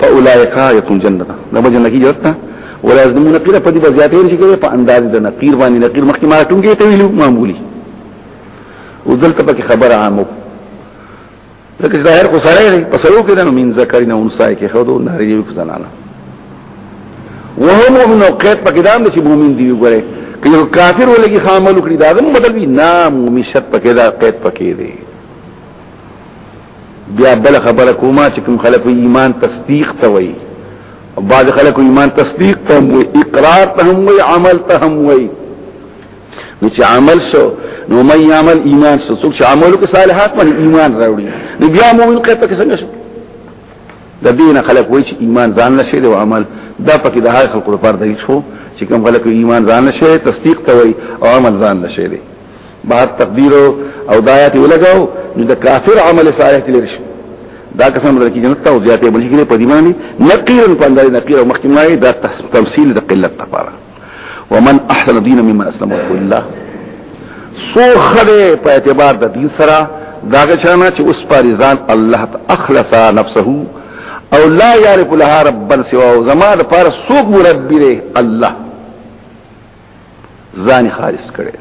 فاولائک یکون جنته دا به جنکی جوړتا ولا ازمون نقیر په دې بزیاتې شي کوي په انداز د نقیر باندې نقیر مخکې ما ټونګې ته ویلو معمولی او دلته پکې خبره عامو ځکه ظاهر خو سره دی په سلو کې د من ذکرین او انثى کې خو دوه ناری یو زنانه وهم ابن قید پکې دام چې مؤمن دی وګوره که یو کافر ولګي خامل کړی دا زموږ بدل وی نام مشت پکې دا قید پکې دی بیا بل خبره کومه چې کوم خلک ایمان تصدیق ته وایي او بعض خلک ایمان تصدیق ته هم وایي اقرار ته هم وایي عمل ته هم وایي نو چې عمل شو نو مې عمل ایمان شو څوک چې عملو کې صالحات باندې ایمان راوړي نو بیا مؤمن قیته کې څنګه شو د دین خلک وایي چې ایمان ځان نشي او عمل دا پکې د هغه خلکو لپاره دی شو چې کوم خلک ایمان ځان نشي تصدیق ته وایي او عمل ځان نشي بعد تقدیر او دایات ولګاو نو د کافر عمل صالح کې لري دا قسم بدل کې جنت او زیاتې بلې کې په دیمانه نقیر په اندازې نقیر او مخکمه دا تمثيل د قلت لپاره ومن احسن دین ممن اسلم لله سو خده په اعتبار د دین سره داګه چانه چې اوس پر ځان الله ته اخلص نفسه او لا يعرف لها ربا سواه زما د پر سوق مربي الله ځان خالص کړي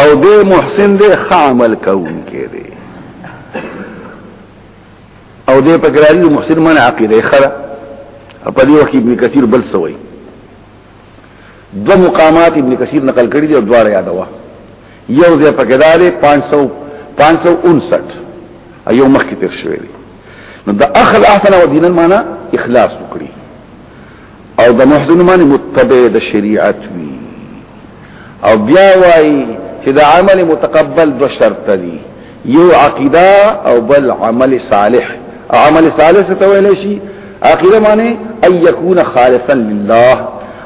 او دې محسن دې خامل کون کې دې او دې په ګرالي محسن من عقیده خره په دې وخت ابن کثیر بل سوی دو مقامات ابن کثیر نقل کړی دی او دواړه یادوا یو ځای په ګدارې 500 559 ایو مخکې تیر شوی دی نو د اخل احسن او دینن معنا اخلاص وکړي او د محسن معنی متبع د شریعت وی او بیا وای چې د عمل متقبل دو شرط دي یو عقیده او بل عمل صالح عمل صالح څه ته ویل شي عقیده معنی ان یکون خالصا لله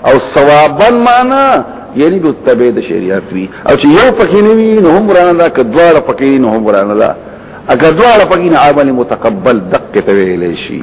او ثوابا معنی یعنی د تبع د شریعت وی او چې یو پکې نه وي نو هم رانه دا کدواړه پکې نه هم رانه دا اګه دواړه پکې نه عمل متقبل دقه ته ویل شي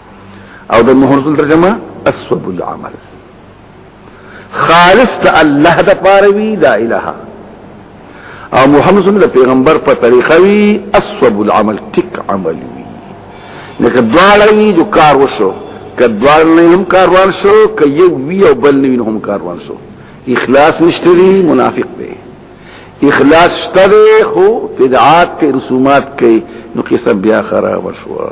او د محرزل ترجمه اسوب العمل خالص ته الله د پاره وی لا اله او محمد صلی الله پیغمبر په طریقه وی اسوب العمل تک عمل وی لکه دواړه وی جو کار وشو که دواړه نه هم کاروان شو که یو وی او بل نه هم کاروان شو اخلاص نشته دی منافق دی اخلاص شته دی خو بدعات ته رسومات کوي نو کیسه بیا خراب شوه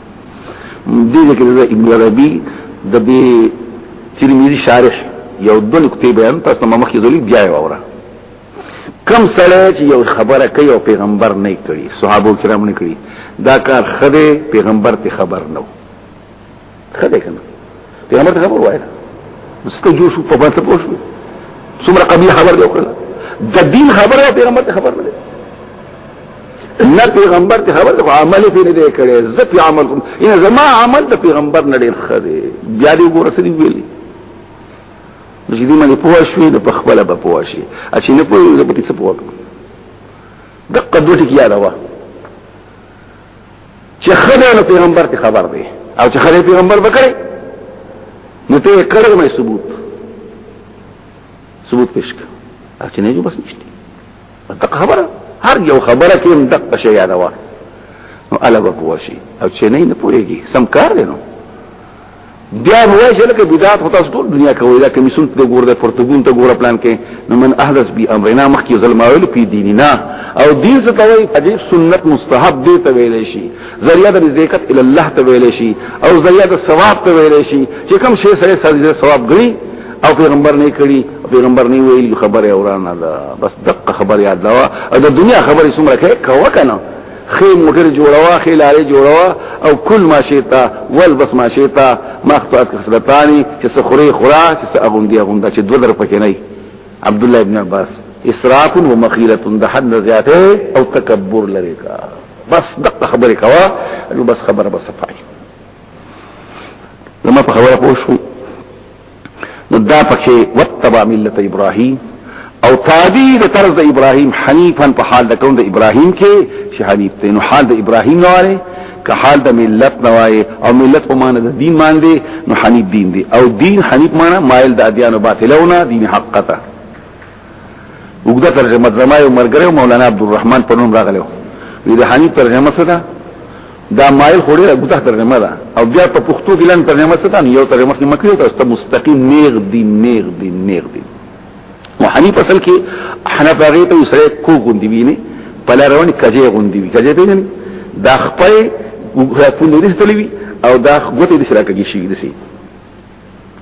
دې ذکر د ابن عربي د دې ترمذي شارح یو د نقطې بیان تاسو ما مخکې ذلی بیا وره کم سره چې یو خبره کوي او پیغمبر نه کوي صحابه کرام نه کوي دا کار خده پیغمبر ته خبر نه خده کنه پیغمبر ته خبر وایله مسته جوړ شو په باندې پوه شو څومره قبیح خبر دی وکړه د دین خبره پیغمبر ته خبر نه دی نه پیغمبر ته خبر دی عمل یې نه دی کړی زه په عمل کوم ان زما عمل د پیغمبر نه ډیر ښه دی بیا دې ګور سړي ویلي نو چې دې باندې پوه شو نو په خپل به پوه شي چې نه پوه نو په څه پوه کوم دقه دوټی کیا دا وا چې خدای نو پیغمبر ته خبر دی او چې خدای پیغمبر وکړي نو ته کړو مې ثبوت ثبوت پیش کړ او چې نه جو بس نشته دغه خبره هر یو خبره کې هم دغه شی یادوا نو الګ بوشي او چې نه نه پويږي سم کار دی نو بیا وای چې لکه بدعت خو تاسو ټول دنیا کوي دا کمیسون ته ګور د پرتګون ته ګور پلان کې نو من احدث بی امرنا مخکی ظلماول په دیننا او دین څه ته وای په سنت مستحب دی ته ویل شي ذریعہ د ذکر ال الله ته ویل شي او ذریعہ د ثواب ته ویل شي چې کوم شی سره سره ثواب غړي او پیغمبر نه کړی پیغمبر نه ویل خبره اورانه ده بس دقه خبره یاد دا د دنیا خبره سمره کې کوه کنه خې موټر جوړوا خې لارې جوړوا او کل ما شیتا ول بس ما شیتا ما خطات خسرتانی چې سخوري خورا چې اغوندي اغوندا چې دو در پکې نه عبد الله ابن عباس اسراف و مخیله د حد زیاته او تکبر لري کا بس دقه خبره کوا نو بس خبره بس صفای لما په خبره پوه شو نو دا پکې وتبع ملت ابراهيم او تابع د طرز د ابراهيم حنيفا په حال د کون د ابراهيم کې چې حنيف دی نو حال د ابراهيم نه واره که حال د ملت نه وای او ملت په معنی د دین مان دی نو حنيف دین دی او دین حنيف معنی مایل د ادیان باطلونه دین حقته وګړه ترجمه زما یو مرګره مولانا عبدالرحمن په نوم راغلو وی د حنیف ترجمه څه ده دا مایل خوري وګړه ترجمه ده او بیا په پښتو کې لن ترجمه څه ده یو ترجمه کې مکرو ته مستقیم نیغ دی نیغ دی نیغ دی نو حنیف اصل کې حنف هغه ته سره کو غوندي ویني په لار باندې کجې غوندي وی کجې دی نه دا خپل خپل لري تلوي او دا غوته دې سره کوي شي دسي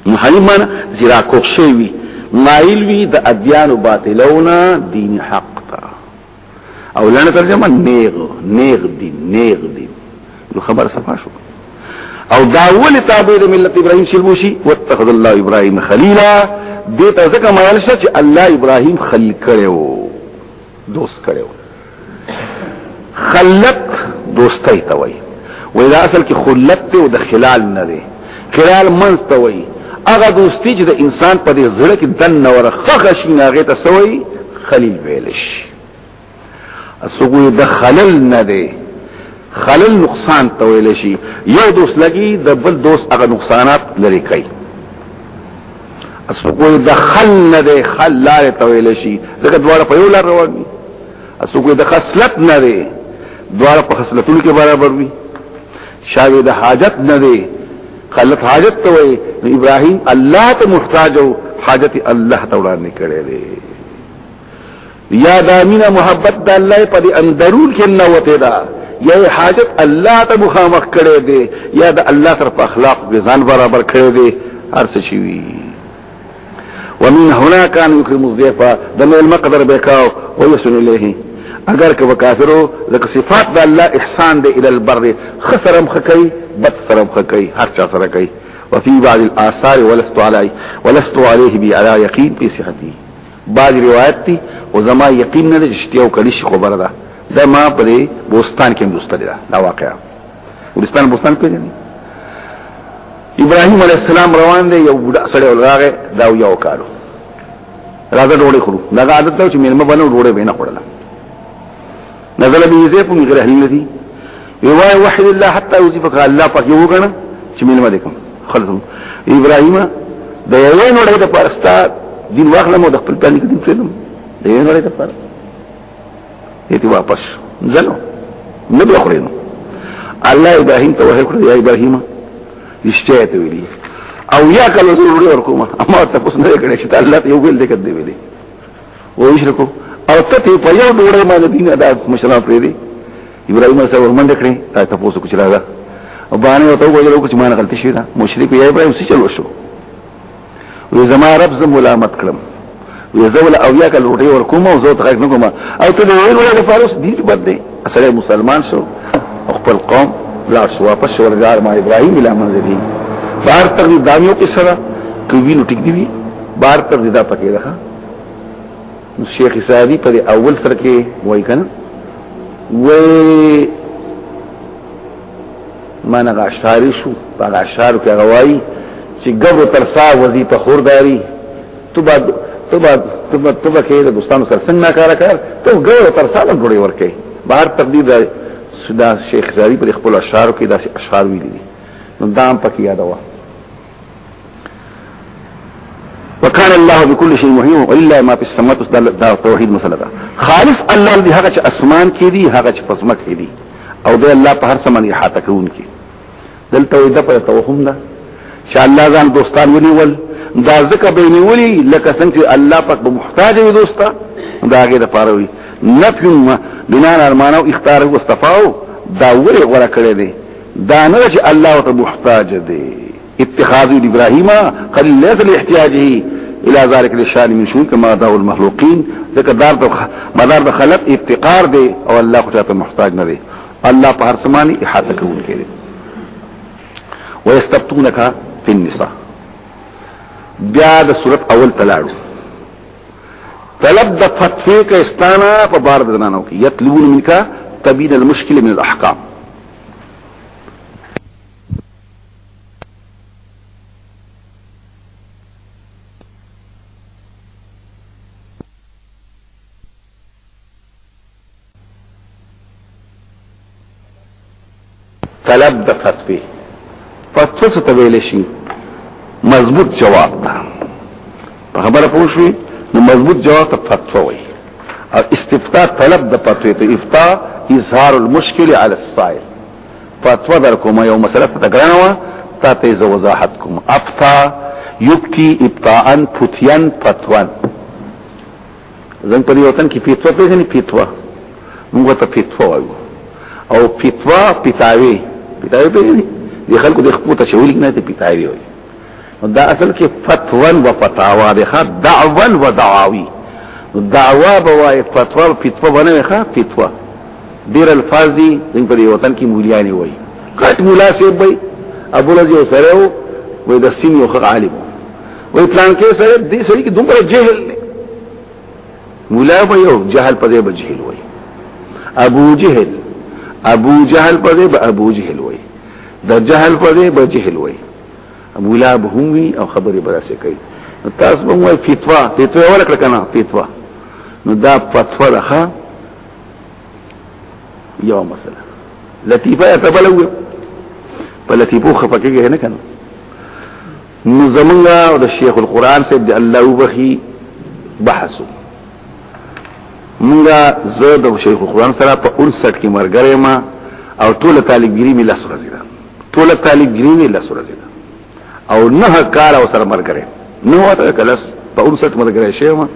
منحرف معنی زرا کوخ شوی وي مایل وي د ادیان باطلونه دین حق تا او لنه ترجمه نیغ نیغ دین نیغ دین نو خبر صفا شو او دا ول تابع د ملت ابراهیم شلموشي واتخذ الله ابراهیم خلیلا دې ته ځکه مایل شو چې الله ابراهیم خلیل کړو دوست کړو خلق دوستای ته وای وای دا اصل کې خلق ته او د خلال نه دی خلال منځ ته وای هغه دوستی چې د انسان په دې زړه کې دن نه ورخه شي ناغه ته سوی خلیل ویل شي اسوګو د خلل نه دی خلل نقصان ته ویل شي یو دوست لګي د بل دوست هغه نقصانات لري کوي اسو کوئی د خل نه دی خل لار تویل شي دغه دواړه په یو لار روان دي اسو کوئی د خصلت نه دی دواړه په خصلتونو کې برابر وي شاوی د حاجت نه دی خلت حاجت ته وي ابراهيم الله ته محتاج او حاجت الله ته وړاندې کړي دي یا دا مینه محبت د الله په دې اندرون کې نه وته دا یا حاجت الله ته مخامخ کړي دي یا د الله تر په اخلاق به ځان برابر کړي دي ارڅ شي وي ومن هنا كان يكرم الضيف د مل مقدر بکاو او يحسن الیه اگر که کافرو لکه صفات د الله احسان دی ال البر خسرم خکای بد سرم خکای هر چا سره کوي وفي بعض الاثار ولست عليه ولست عليه بي على يقين في صحته بعض روایت دي او زما یقین نه رښتیا او کړي شي خبره ده دا ما پرې بوستان کې مستری ده دا واقعا ولستان بوستان پیژني ابراهيم عليه السلام روان دی یو بډا سره ولغه دا یو کارو راځه ډوړې خورو دا عادت ته چې مېلمه باندې ډوړې بینه خورله نزل به یې زه په مغره هلي وای وحید الله حتا یوزیفک الله پاک یو غنه چې ملما دې کوم خلصم ابراهیم د یو نړۍ د پرستا دین واخلم او د خپل پلان کې دین فلم د یو نړۍ د پر یتي واپس ځلو نه به خورینو الله ابراهیم ته وحی کړ یا ابراهیم اشتیا ته ویلی او یا کله ضروري ورکوم اما تاسو نه کړی چې الله ته یو ویل دې کړی ویلی او یشرکو او ته په یو ډوړې باندې دین ادا مشران پرې دي ابراهيم سره ورمنډ کړی تا ته پوسو کچ راځه او باندې وته وګورل او کچ مان غلطي شوی دا مشرک یې ابراهيم څه چلو شو وی زما رب زم ملامت کړم وی زول او یا کل روټي ور کوم او زو تخک نکوم او ته ویل ولا فارس دین کې بد دی اصله مسلمان شو خپل قوم لا شو واپس ورګار ما ابراهيم اله منځدي بار تر دامیو کې سره کوي نو ټیک دی بار تر دا پکې راخه شیخ سعدی پر اول سر کې وای کنه وای من غشاری شو په غشار کې غوای چې ګبر تر سا وظیفه خورداری تو بعد تو بعد تو بعد تو بعد کې د بستان سره څنګه کار کار ته ګبر تر سا ګړې ورکې بهر تقدیر دا سدا شیخ سعدی پر خپل اشعار کې دا اشعار ویلي نو دام پکې یادوه وكان الله بكل شيء مهيم ولله ما في السماوات دا توحيد مسله ده خالص الله دې هغه چې اسمان کې دي هغه چې پزما کې دي او دې الله په هر څه باندې حاته کوون کې دلته وې د په توهم ده چې الله ځان دوستان ونیول دا ځکه به نیولي لکه څنګه چې الله پاک به محتاج وي دوستا دا هغه د پاره وي نفي بنا ارمانو اختار او استفاو دا وره غره کړی دی دا نه چې الله ته محتاج دی اتخاذ ابراهيم قد ليس لاحتياجه الى ذلك لشان من شرك ما دعو المخلوقين ذکر دار دو مدار د خلق افتقار دی او الله خو ته محتاج نه دی الله په هر سمانی احاطه کوي کړي ويستبتونك في النساء بیا د صورت اول تلاړو طلب د فتوی کا استانا په بار د زنانو کې یطلبون منکا تبین المشکل من الاحکام طلب د فتوی فتوی څه ته ویل شي مضبوط جواب ده په خبره پوه شوي نو مضبوط جواب ته فتوا وي او استفتاء طلب د فتوی ته افتاء اظهار المشکل على السائل فتوا در کوم یو مسله ته ګرانه وا تا ته ز وضاحت کوم افتا یبتی ابتاءن فتیان فتوان زنګ په دې وطن کې فتوا پیژنې فتوا موږ ته فتوا وایو او فتوا پتاوي پتاوي پیژنې د خلکو د خپل تشویل نه ته پتاوي وایي دا اصل کې فتوا و فتاوا ده ښا دعوا و دعاوی دعوا بوای فتوا او فتوا باندې ښا فتوا ډیر الفاظ دي ان په وطن کې مولیانی وای کټ مولا سی وای ابو رضی سره و وای د سین یو خ عالم وای پلان کې سره دې سړي کې دومره جهل نه مولا به یو جهل په دې بجهل وای ابو جهل ابو جهل په دې ابو جهل وای د جهل په دې بجهل وای مولا به هم وي او خبرې به راسې کوي نو تاسو به موږ فتوا فتوا ورکړه کنه فتوا نو دا فتوا ده یو مسله لطیفه یا تبلو په لطیفو خفقېږي نه کنه نو زمونږه او د شیخ القرآن سید دی الله وبخي بحثو مونږه زه د شیخ القرآن سره په 59 کې مرګره ما او ټول طالبګری مې لاسو راځي ټوله تالی ګرینی لس ورځې ده او نه کار او سره مرګره نه وته کلس په اون سره مرګره شی ما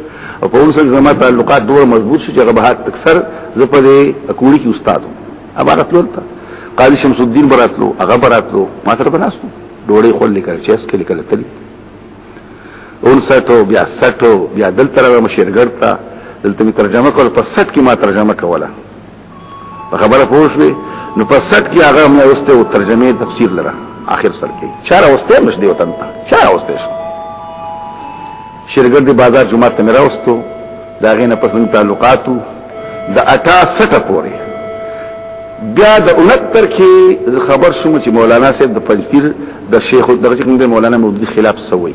او په اون سره زما تعلقات ډور مضبوط شي چې هغه به اکثر زپه دې کوړي کې استاد اباره تلل تا قاضي شمس الدين براتلو هغه براتلو ما سره بناستو ډوړې خل لیکل چې اس کې لیکل تللی اون سټو بیا سټو بیا دلته را مشرګړتا دلته می ترجمه کول په سټ کې ما ترجمه کوله په خبره پوه شوې نو په سټ کې هغه مې اوسته او ترجمه تفسیر لره اخر سر کې چار اوسته مش دی وطن ته چا اوسته شو شرګر دی بازار جمعه ته میرا اوستو دا غینه پسند تعلقاتو د 68 پورې بیا د 69 کې خبر شوم چې مولانا صاحب د پنځپیر د شیخ دغه کوم د مولانا مودودی خلاف سوی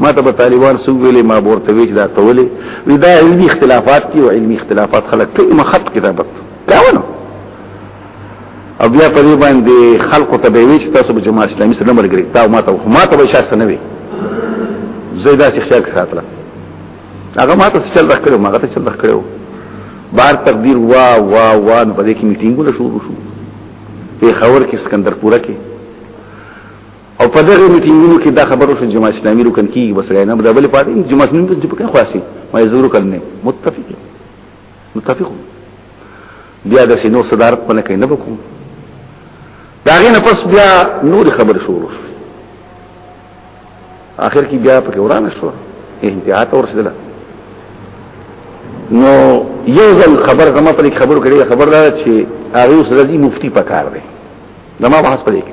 ما ته طالبان سو ویلې ما ورته ویل دا تولې وی دا علمي اختلافات دي او علمي اختلافات خلک ته مخط کتابت کاونه او بیا په دې باندې خلکو ته به ویچ تاسو به جماعت اسلامي سره نمبر ګرځي تا ما ته ما ته به شاسته نه وي زیدا څه خیال ساتله هغه ما ته چل راکړو ما ته چل راکړو بار تقدیر وا وا وا نو په دې کې میټینګونه شروع شو په خبر کې سکندرپوره کې او په دغه میټینګونو کې دا خبرو شو جماعت اسلامي رکن کیږي بس نه بده بل پاتې جماعت اسلامي په کې خاصي ما زور کړنه متفق متفق بیا د سينو صدارت په لکه نه وکم دا غینه پس بیا نور خبر شروع شو اخر کې بیا په ورانه شو انتهاءات ورسېدله نو یو ځل خبر زما په خبرو کې خبر دا چې هغه سره دی مفتی پکار دی زما بحث پرې کې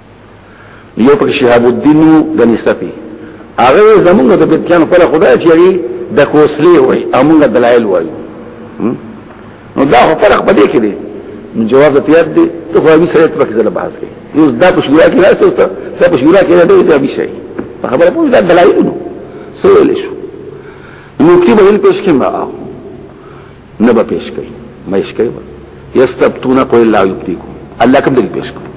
یو پک شهاب الدین غنی سپی هغه زمونږ د بیتیان خپل خدای چې هغه د کوسلې وای امونږ دلایل وای نو دا خو فرق پدې کې دی جواب تیار دی ته خو ابي سره تفکر زله بحث کوي یو دا په شورا کې راځي او ته په شورا کې راځي ته ابي شي په خبره پوه دا دلایل نو سوال شو نو کې به پیش کې ما نه به پیش کوي مې پیش کوي یستبتون قل الله یبتیکم الله کوم دلیل پیش کوي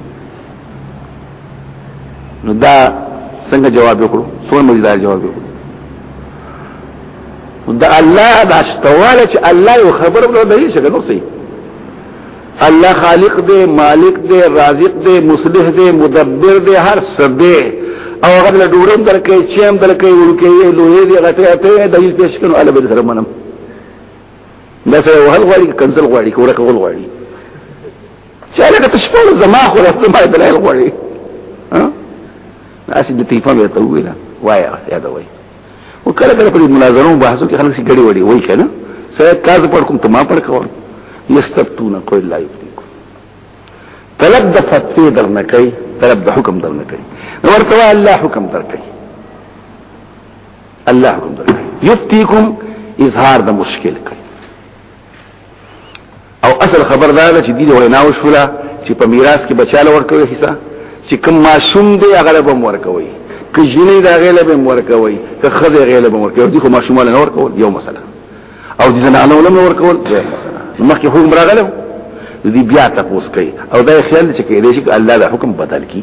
نو دا څنګه جواب وکړو څومره مزیدار جواب وکړو دا الله دا شتواله چې الله یو خبر ورو دی شګه نو سي الله خالق دی مالک دی رازق دی مصلح دی مدبر دی هر څه دی او هغه له ډورم درکې چې هم درکې ورکې لوی دی غټه ته دلیل پیش کړو الله به درمنم دا سره وهل غواړي کنزل غواړي کوړه کول غواړي چې لکه تشپول زما خو راځم ما دلایل غواړي ها اسی د تیفان ورته ویلا وایا یاد وای او کله کله په مناظرو بحثو کې خلک سي ګړي وړي وای کنه سره کاز پر کوم ته ما پر کول یستبتون کوئی لا یفتیکو طلب د فتوی درنه کوي طلب د حکم درنه کوي نو ورته الله حکم درکوي الله حکم درکړي یفتیکم اظهار د مشکل کړي او اصل خبر دا ده چې دې وینا وشوله چې په میراث کې بچاله ورکوي حصہ چې کوم ماشوم دی هغه به ورکوي که جنې دا غیله به ورکوي که خزه غیله به ورکوي دغه ماشوم له نور کول یو مسله او دې نه نو لم ورکول یو مسله مخکې حکم راغله دې بیا تاسو کوي او دا خیال چې کې دې چې الله دا حکم بدل کی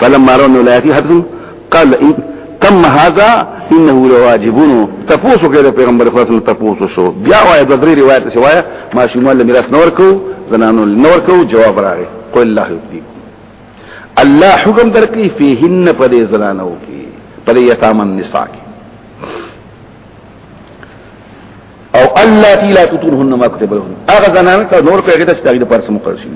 فلما رأوا أنه لا يأتي حدثهم قال إن تم هذا إنه لواجبون تفوسو كده پیغمبر خلاص نه تفوسو شو بیا وای د درې روایت شو وای ما شمال له میراث نور کو زنانو نور کو جواب راغی قل الله يبدي الله حکم درکې فيهن پدې زنانو کې پدې یتامن نساء کې او الله تي لا تطولهن ما كتب لهن اغه زنانه نور پیغمبر ته ستګ د پرسم قرشي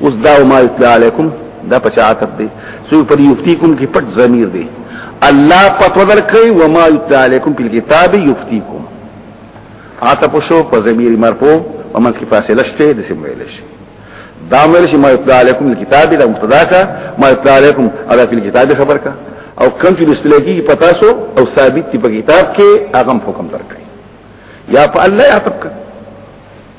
اوس دا ما یتلا علیکم دا پچاتب دی سو پر یفتیکم کې پټ ضمیر دی الله پتو در کوي و ما یتلا علیکم په کتاب یفتیکم عتب شو په ضمیر مرفوع او منځ کې فاصله شته د سم ویل شي دا ویل شي ما یتلا علیکم الكتاب دا مبتدا کا ما یتلا علیکم ادا په کتاب خبر کا او کم چې لستلګي پتا سو او ثابت په کتاب کې هغه حکم درکړي یا په الله عتب کوي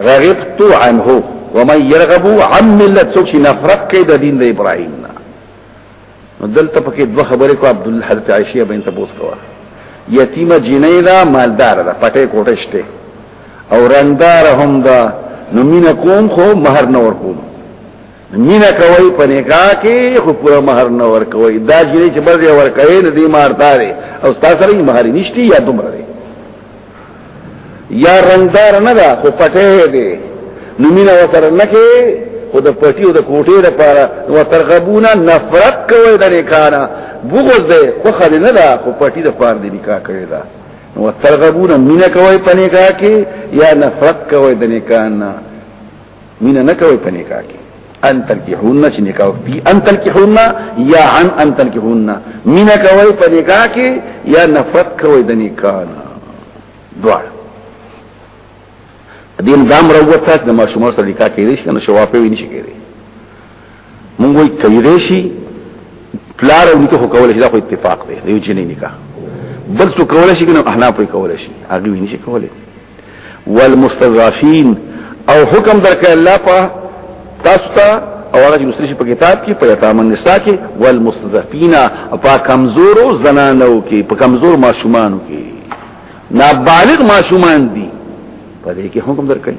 رغبت عنه ومن يرغب عن ملت سوچ نفرت کې د دین د ابراهیم نه نو دلته پکې دوه خبرې کو عبد الله حضرت عائشه بنت تبوس کوا یتیمه جنې دا مالدار ده پټه کوټه شته او رندار هم دا نو مینا کوم خو مہر نه ور کوم مینا کوي په نکاح کې خو پورا مہر نه ور کوي دا جنې چې بل ور کوي نه دی مارتاره او تاسو سره مہر نشتی یا دومره یا رنگدار نه ده خو پټه دی نو مینا وسره نه کې خو د پټي او د کوټې لپاره وترغبونا نفرت کوي د نکانا بغض ده خو خدای نه ده خو پټي د پاره د نکاح کوي دا نو وترغبونا مینا کوي په نکاح کې یا نفرت کوي د نکانا مینا نه کوي په نکاح کې ان تلکحون چې نکاح پی ان تلکحون یا عن ان تلکحون مینا کوي په نکاح کې یا نفرت کوي د نکاح نه دوا دین دام راوته د ماشومان سره نکاح کېږي چې نو شوافه ویني شي کېږي مونږ وي کېږي شي پلار او نکاح کول شي دا خو اتفاق دی یو جنې نکاح بل څه کول شي کنه احنا په کول شي هغه ویني شي کولای والمستضعفين او حکم درکړ الله په تاسو ته او هغه چې مستری په کتاب کې په یتامن نساء کې والمستضعفين په کمزورو زنانو کې په کمزور ماشومانو کې نابالغ ماشومان دي په دې کې حکم درکړي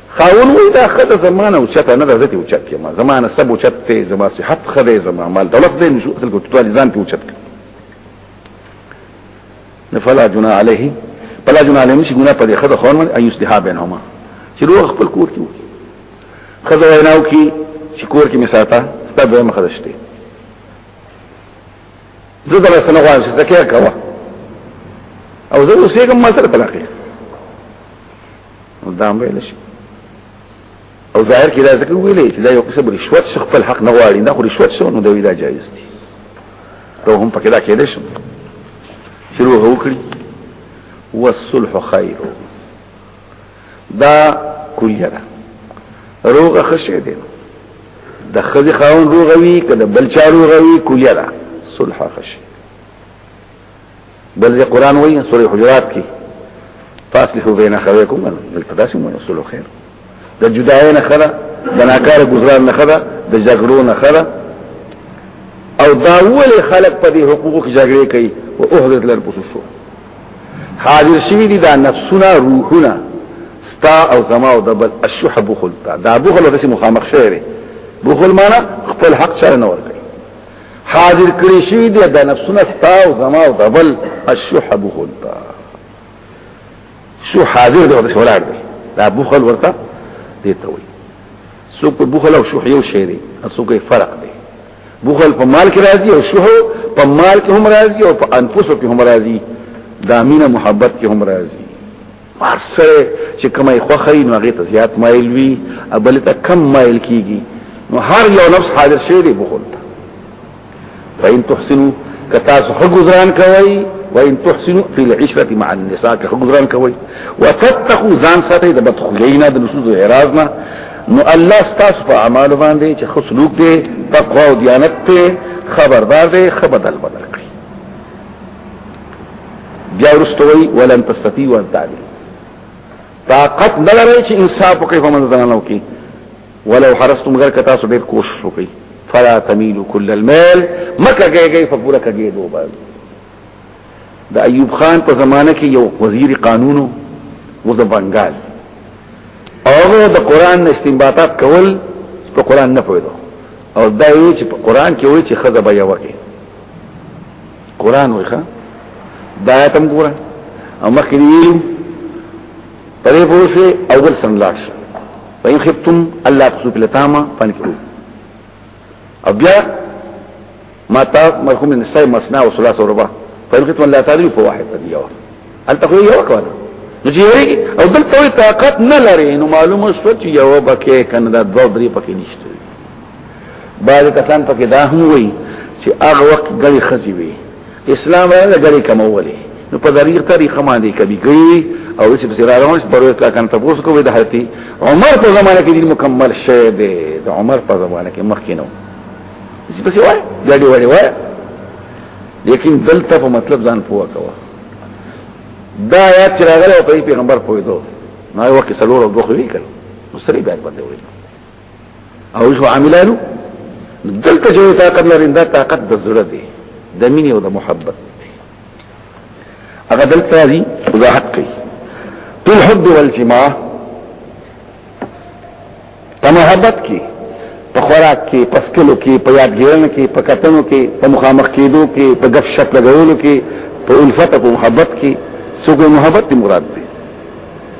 خاون وای دا خدای زمانه او چته نه درته او چت کما زمانه سب او چت ته زما صحت خدای زما مال دولت دې نشو خلکو ټول ځان په او چت نه فلا جنا علیه فلا جنا علیه مش ګنا په خدای خون من ایس ده بینهما چې روغ خپل کور کې وکی خدای ویناو کې چې کور کې مساته ستاسو مخه دشته زه دا سره غواړم چې څه کوه او زه اوسېږم ما سره طلاق دا ویل شي او ظاهر کې دا ځکه ویلې چې دا یو قسم رشوت شخ خپل حق نه غواړي دا خو رشوت شو نو دوی دا جایز دي ته هم پکې دا کېدې شو چې روح وکړي والصلح خير دا کلیه ده روغه خشه دي د خځې خاون روغوي کله بل چا روغوي کلیه ده صلح خشه بل ځای قران وایي سورې حجرات کې فاصلحوا بين اخويكم بالتقاسم والرسول خير د جدای نه خره د ناکار گزاران نه خره د جګړو نه خره او دا ول خلق په دې حقوقو کې جګړه کوي او اوهدت لر پوسو حاضر شوی دي دا نفسونه روحونه ستا او زما او دبل الشح بخل دا بخل ورسې مخامخ شوی بخل معنا خپل حق چاره نه ورکړي حاضر کړی شوی دی د نفسونه ستا او زما او دبل الشح بخل تا شو حاضر دی ورته ولار دی دا بخل ورته دی ته وي سو په بخل او شح یو شی دی اسو کې فرق دی بخل په مال کې راځي او شح په مال کې هم راځي او په انفسو کې هم راځي دا مینه محبت کې هم راځي هر سره چې کومه خوخه نو هغه ته زیات مایل وي بل ته کم مایل کیږي نو هر یو نفس حاضر شي دی بخل ته فإن تحسنوا کتاس حقزران کوي وإن تحسنوا في العشرة مع النساء حقزران کوي وتتقوا ځان ساتي د بدخلینا د نصوص اعراضنا نو الله ستاسو په اعمال باندې چې خو سلوک دی تقوا او دیانت ته خبردار دی خبردار بدل بیا ورستوي ولن تستطيع ان تعدل طاقت نه لري چې انصاف وکړي په منځ زنانو کې ولو حرستم غیر کتا سو ډیر کوشش وکړي فلا تميلوا كل الميل مکه کېږي په پوره کېږي دوه باندې د ایوب خان په زمانه کې یو وزیر قانونو و د بنگال هغه د قران استنباطات کول په قران نه پوهیدو او دا یو چې په قران کې وایي چې خزه به یو کې قران وخه دا تم ګوره او مخکې ویلو پرې پوښه او بل سم لاړ شي وین خفتم الله تسوب لتاما پنکو او بیا ما تا مرحوم النساء مسنا و ثلاث و ربع فین خفتم الله تعالی په واحد دی یو هل تخو یو کړه نو چې ویږي او دلته طاقت نه لري نو معلومه شو چې یو بکې کنه دا دوه درې پکې نشته بعض کسان پکې دا هم وایي چې هغه وخت غړي خزي وي اسلام راغله غړي کمولې نو په دریغ طریقه باندې کبي ګي او چې په سره روان شي پروي کا کان تاسو کوی د حالتي عمر په زمانه کې مکمل شې دي د عمر په زمانه کې مخکینو چې په سیوای غړي وړي وای لیکن دلته په مطلب ځان پوهه کوه دا آیات چې راغله او په پیغمبر پوهیدو نو یو کې سلور او دوه وی کړو نو سری بیا باندې وی او شو عاملانو دلته چې طاقت لري دا طاقت د زړه دی د مینې او د محبت دی هغه دلته دی وضاحت کوي طول حب والجماع په محبت کې په خوراک کې په سکلو کې په یادګیرنه کې په کتنو کې په مخامخ کېدو کې په غف شپ لګولو کې په الفت او محبت کې څوګه محبت مراد دی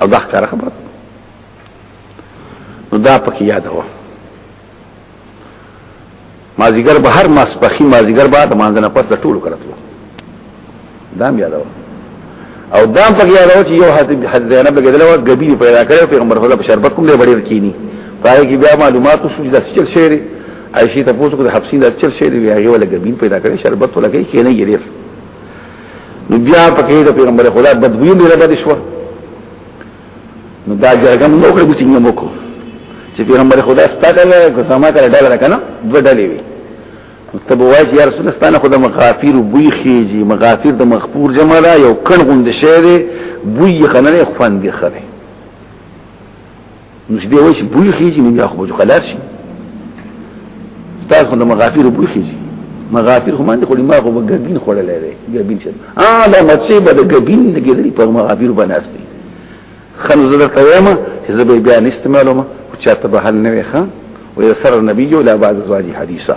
او دا ښکاره خبره ده نو دا پکې یاد و مازیګر به هر ماس پخی مازیګر به د مانځنه پس د ټولو کرتلو دا هم یاد و او دا هم پکې یاد و چې یو حد زینب لګیدل و غبی پیدا کړو پیغمبر صلی الله علیه وسلم شربت کوم دی وړي رکینی پای کې بیا معلومات شو چې د سچل شعر عائشې ته پوښتنه کوله حبسین د سچل شعر وی هغه ولا غبی پیدا کړي شربت ولګي کینې یې نو بیا پکې د پیغمبر خدا بدبوی مې راځي شو نو دا جرګه نو کړې چې موږ وکړو چې پیغمبر خدا ستاسو له کومه کړه ډاله کنه دوه ډلې وي ته وای چې یا رسول الله ستانه خدای مغافیر بوی خيږي مغافیر د مغفور جمع ده یو کڼ غوند شه دی بوی خننه خوان دی خره نو چې دی وایي چې بوی خېږي نو بیا خو به خلاص شي تاسو د مغافیر بوی خېږي مغافیر خو باندې خوري ما خو به ګبین خوړلې دی ګبین شه آ دا مڅې به د ګبین نه کېدلی په مغافیر بناستي خنو زه درته وایم چې زه به بیا نه استعمالوم او چاته به حل نه وي ښه وي سر نبی جو لا بعد زواج حدیثه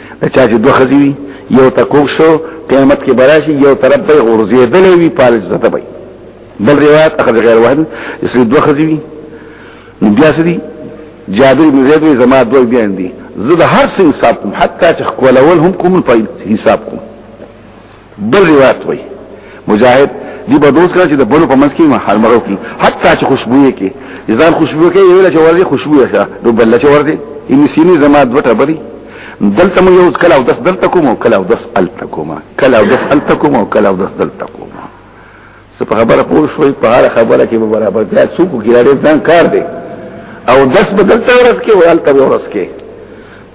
چا چې دوه خزي وي یو تکوب شو قیامت کې براشي یو طرف به غورځېدلې وي پالج زته وي بل روایت اخذ غیر واحد چې دوه خزي وي نو بیا سړي جابر بن زید وی زما دوه بیا دي زه د هر څه حساب کوم حتی چې خپلول هم کوم په حساب کوم بل روایت وای مجاهد دی به دوست کړه چې د بنو په منځ کې محل مرو کې حتی چې خوشبوې کې ځان خوشبو کې یو لچ ورته خوشبو شه نو بل لچ ورته ان سینې زما دوه ټبري دلته مو یو کله او دس دلته کوم کله او دس الته کوم کله او دس الته کوم کله او دس دلته کوم څه په خبره پوه شوي په هر خبره کې به برابر بیا څوک کې راډې ځان کار دی او داس بدلته ورس کې ولته ورس کې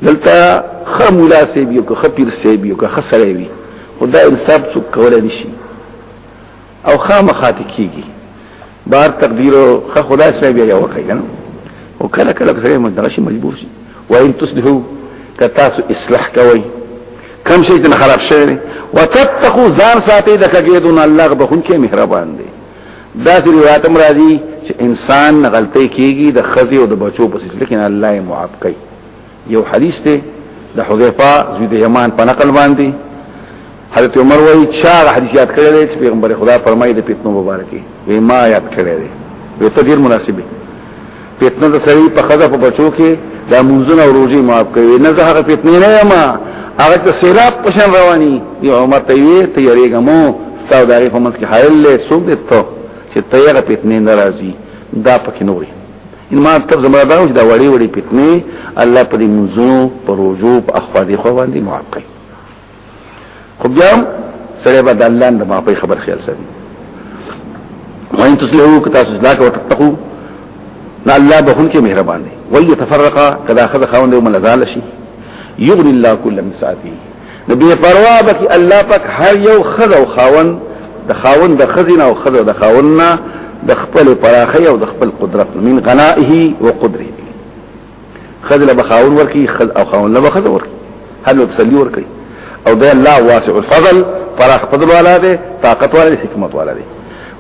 دلته خم ولاسي بيو که خپير سي بيو که خسرې وي خدا انصاف څوک کولای نشي او خامخات کیږي بار تقدیر خ خدا سره بیا یو کوي نو او کله کله سره مدرسه مجبور شي وان تصلحو کتاسو اصلاح کوي کم شي چې خراب شي نه وتتقوا ځان ساتي د کګیدون الله بخون کې مهربان دی دا سی روایت مرادی چې انسان غلطی کیږي د خزي او د بچو په سلسله کې الله یې معاف کوي یو حدیث ته د حذیفه زوی د یمان په نقل باندې حضرت عمر وایي چا حدیث یاد کړی دی چې پیغمبر خدا فرمایي د پیتنو مبارکي وی ما یاد کړی دی وی ته ډیر مناسبه فتنه د سړي په خزه په بچو کې د منځونه او روزي معاف کوي نه زه هغه فتنه نه یم هغه ته سیلاب پشن رواني دی عمر ته یې تیارېږم ستاسو دغه په منځ کې حایل له سوق دي ته چې تیاره فتنه ناراضي دا پکې نوري ان ما تر زما دا چې دا وړي وړي فتنه الله په دې منځونو په روزو په اخوادي خو باندې معاف کوي خو بیا سره به د الله د معافي خبر خیال ساتي وان تسلو که تاسو ځلاک او تقو نه الله به هونکي مهربان دي وي تفرقا کدا خذ خوند یوم لزال شي یغني الله کل من ساعتي نبي پروا بك الله پاک هر یو خذ او خاون د خاون د خزینه او خذ د خاوننا د خپل پراخي او د خپل قدرت من غنائه او قدره خذل بخاون ورکی خذ او خاون لبا خذ ورکی هل وتسلی ورکی او ده لا واسع الفضل فراخ فضل والا ده طاقت والا ده حکمت والا ده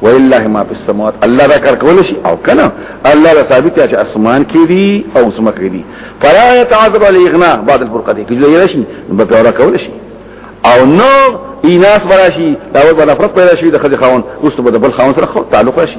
ولله ما في السماوات الله دا کار کول شي او کنه الله دا ثابت چې اسمان کې دي او سما کې دي فلا يتعذب الاغناء بعد الفرقه دي کله یې شي به پیدا کول شي او نو ایناس براشي دا ور باندې فرق پیدا شي د خځه خاون اوس ته به بل خاون سره تعلق راشي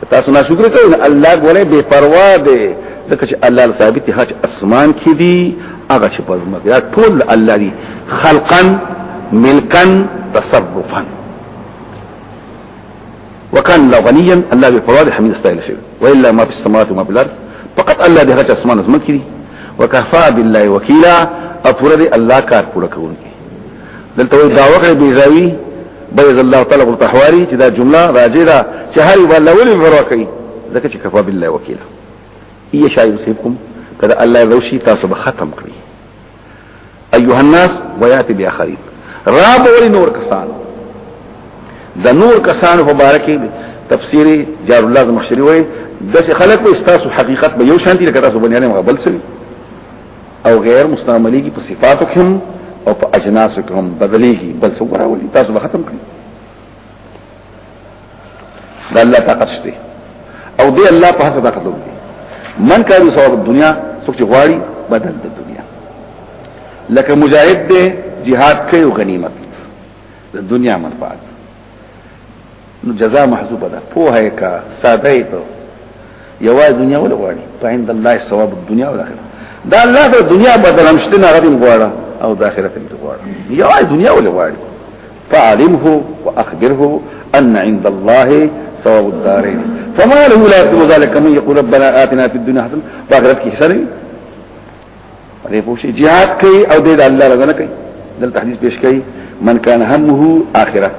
که تاسو ناشکر کوئ نو الله ګوره بے پروا دی ځکه چې الله ثابت دی چې اسمان کې دی هغه چې پزما دا ټول الله دی خلقا ملکا تصرفا وكان الله غنيا الله بے پروا دی حمید استایل شي والا ما في السماوات وما في الارض فقط الله دی هغه چې اسمان زما کې دی وكفى بالله وكيلا اپورا دی الله کار پورا کوونکی دلته دا وخت بیزاوی بيض الله تعالی قلت احواري چې دا جمله راځي دا چې هر یو الله ولي فروا کوي ځکه چې کفا بالله وکیل ای شای یصيبكم کله الله ذوشي تاسو به ختم کړی ايها الناس وياتي باخرين راب ولي نور کسان د نور کسان مبارکي تفسیری جار الله زمخشری وای د خلق په استاسو حقیقت به یو شانتی لکه تاسو بنیانه مغبل سوي او غیر مستعملی کی په صفاتو کې هم او په اجناسو کې هم بدلېږي بل څه وراولي تاسو به ختم کړئ دا الله طاقت شته او دی الله په هڅه طاقت لري من کاري ثواب دنیا څوک چې غواړي بدل د دنیا لکه مجاهد دی jihad کوي غنیمت د دنیا منفعت نو جزاء محذوبه ده په هي کا ساده یې ته یواز دنیا ولا غواړي په عند الله ثواب الدنيا والاخره دا الله ته دنیا بدل مشته نه غدي غواړه او د اخرت دې غواړه یواز دنیا ولا غواړي فعلمه واخبره ان عند الله ثواب الدارين فما له لا يكتب ذلك من يقول ربنا آتنا في الدنيا حسنة وآخرتك حسنة دې پوښي jihad کوي او دې الله رضا نه کوي دل تحديث پیش کوي من كان همه اخره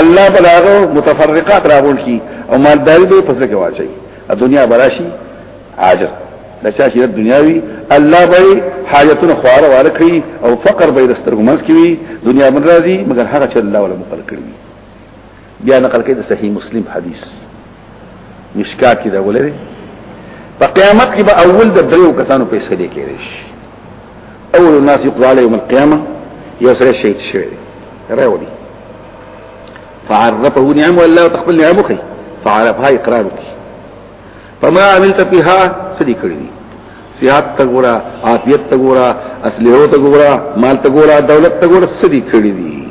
الله بلاغه متفرقات راغون شي او مالداري به پسې کې واچي دنیا براشي عاجز د چا چې دنیاوي الله به حاجتونه خواره واره کوي او فقر به رستر ګمز کوي دنیا من راضي مګر هغه چې الله ولا مقرر کړی بیا نقل کړي د صحیح مسلم حدیث مشکات کې دا ولري په قیامت کې به اول د دریو کسانو په سړي کې راشي اول الناس يقضى عليه يوم القيامه یو سره شهید شوی راوړي فعرفه نعم ولا تقبل نعمه خي فعرفها اقرار کی فما عملت فيها سدي کړی دي صحت ته ګورا عافیت ته ګورا اصله ته ګورا مال ته ګورا دولت ته ګورا سدي کړی دي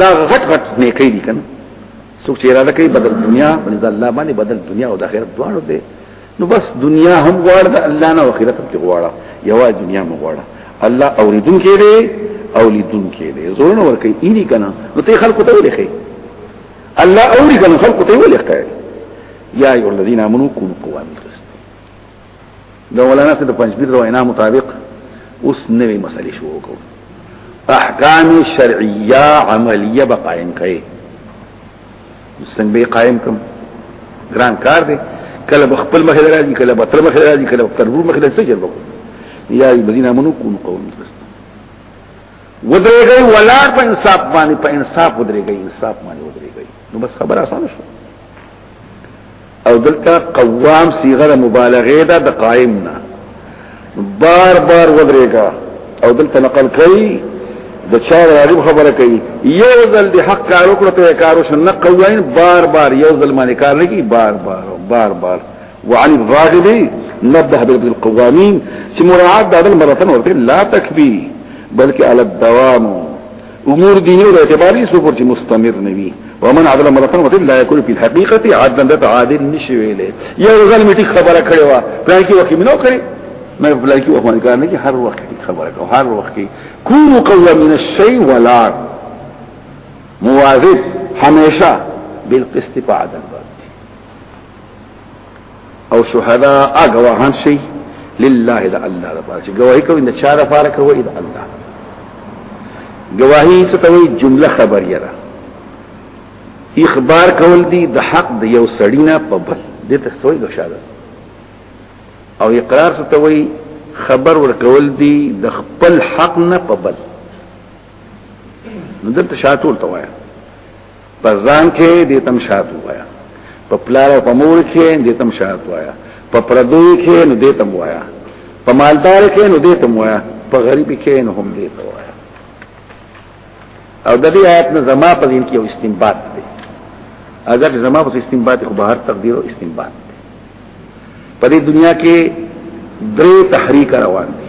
دا غټ غټ نیکي دي کنه څوک چې اراده کوي بدل دنیا باندې الله باندې بدل دنیا او د آخرت دواړو دی نو بس دنیا هم غواړه د الله نه آخرت هم غواړه یوا دنیا مو غواړه الله اوریدون کې دی او لیدون کې دی زور نه ورکي ایری کنه نو ته خلکو ته ولخي الله اوری کنه خلکو ته ولخي یا ایو الذین آمنو کونوا بالقسط د مولانا سره پنځبیر د وینا مطابق اوس نوې مسلې شروع کو احکام شرعیه عملیه به قائم کړي څنګه به قائم کوم ګران کار دی کله بخپل مخه راځي کله بتر مخه راځي کله بتر ور مخه راځي سجر وکړي یا الذين امنوا كونوا قوما قسطا ودرېږي ولا په انصاف باندې په انصاف ودرېږي انصاف باندې ودرېږي نو بس خبر آسان شو او دلته قوام صيغه د مبالغه ده د قائم نه بار بار ودرېګا او دلته نقل کوي د چا راغب خبره کوي یو ځل د حق کار وکړو ته کارو شنه قوانین بار بار یو ځل باندې کار نه کی بار بار بار بار وعن الراغب نبه بالبذل القوامين چې مراعات د عدل مرتن ورته لا تکفي بلکې على الدوام امور دینی او اعتباری سو پر چې مستمر نوي ومن عدل مرتن وته لا يكون في الحقيقه عدل ده عادل نشي ویلې یو ځل میټی خبره کړې و پلان کې وخت منو کړې مې پلان کې وخت کار نه کې هر وخت خبره کو هر وخت کې كونوا قوامين الشيء ولا مواظب هميشه بالقسط بعد البر او شهدا اغواهان شي لله الا الله لپاره چې گواہی کوي نه چا لپاره کوي الا الله گواہی ستوي جمله خبريه ده اخبار کول دي د حق د یو سړی نه په بل د ته سوې د شاده او اقرار ستوي خبر ورکول دي د خپل حق نه په بل نو دلته شاتول توایا په ځان کې دې تم شاد وایا په پلار او په مور کې دې تم شاد وایا په پردوی کې نو دې تم وایا په مالدار کې نو دې تم وایا په غریب کې نو هم دې تم وایا او د دې آیت نه زما په ذهن کې یو استنباط دی اگر زما په استنباط خو بهر تقدیر او استنباط دی په دې دنیا کې درې تحریک روان دي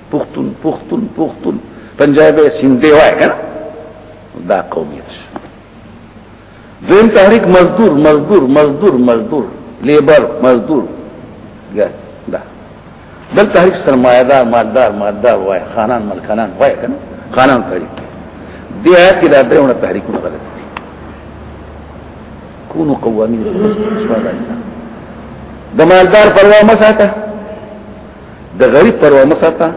پختون پختون پختون پنجابی سندې وای کنه دا قومیت دین تحریک مزدور مزدور مزدور مزدور لیبر مزدور دا بل تحریک سرمایدار مالدار مالدار وای خانان ملکانان وای کنه خانان تحریک دی آیات کې دا درونه تحریکونه غلط دي کونو قوامین د مالدار پروا مساته د غریب پروا مساته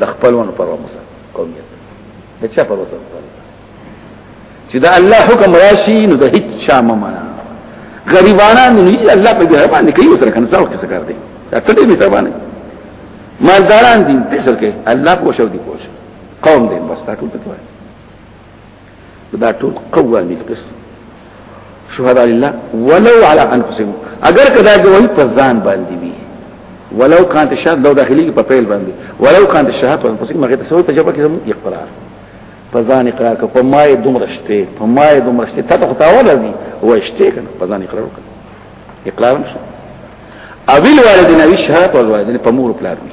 د خپلونو پروا مساته قومیت د چا پروا مساته چې دا الله حکم راشي نو د هیڅ چا ممنه غریبانان نو الله په دې باندې کوي سره کنه څو څه کار دی دا ټول به تابانه مالداران دي په سر کې الله پوښو دي پوښ قوم دې بس تا ټول ته دا ټول قوامي قص شهدا لله ولو على انفسهم اگر کدا جوړ په ځان باندې وي ولو كانت الشهر لو داخلي په پیل باندې ولو كانت الشهر په انفسهم هغه تسوي په جبه کې زمو اقرار په ځان اقرار کو په ما دومره شته په ما دومره شته ته خو تاول راځي وشته کنه په ځان اقرار وکړه اقرار مشه اویل والدین اوی شهادت والوالدین په مور پلار وی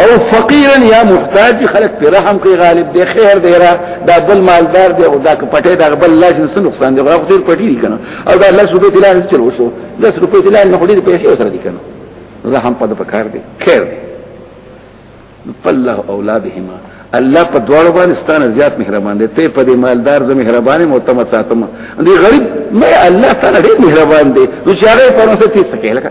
او فقیرا یا محتاج خلق پر رحم کوي غالب دی خیر دی را دا بل مالدار دی او دا پټه دا بل لا جنس نقصان دی غو تیر پټی دی کنه او دا لس روپے تلان چل وشو لس روپے تلان نه خوري پیسې وسره دی کنه رحم په پکار دی خیر دی فالله اولادهما الله په دواړو باندې ستانه زیات مهربان دی ته په دې مالدار زمه مهربانه معتمد ساتم دی غریب مې الله تعالی ډېر مهربان دی نو چې هغه پرونسه تي سکه لکه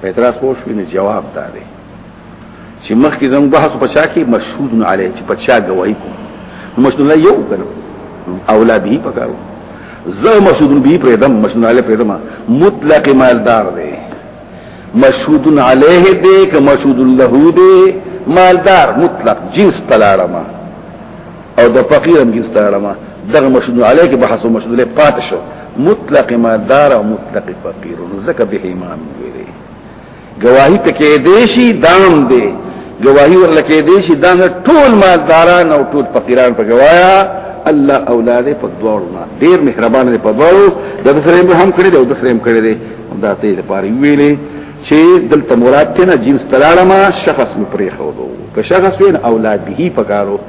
په اعتراض پوه شو نه جواب دا دی چې مخکې زموږ بحث په چا کې مشهود علی چې په چا گواہی کو مشهود علی یو کړو اولا به پکارو زه مشهود به پر دم مشهود علی پر دم مطلق مالدار دی مشهود علیه دی که مشهود له دی مالدار مطلق جنس تلارما او د فقیر هم ګستاړه ما دغه مشهود علیه کې بحث او مشهود له پات شو مطلق ما دار او مطلق فقیر نو زکه به امام ویری گواہی ته کې دیشي دام دی گواہی ورل کې دیشي دام ټول مالداران او ټول فقیران په گوایا الله اولاد په دوړ ما ډیر مهربان دی په دوړ د سره به هم کړی دی او د سره هم کړی دی دا ته لپاره ویلې چې دلته مراد ته نه جنس تلاړه ما شخص مې پرې خو دو که شخص وین اولاد به پکارو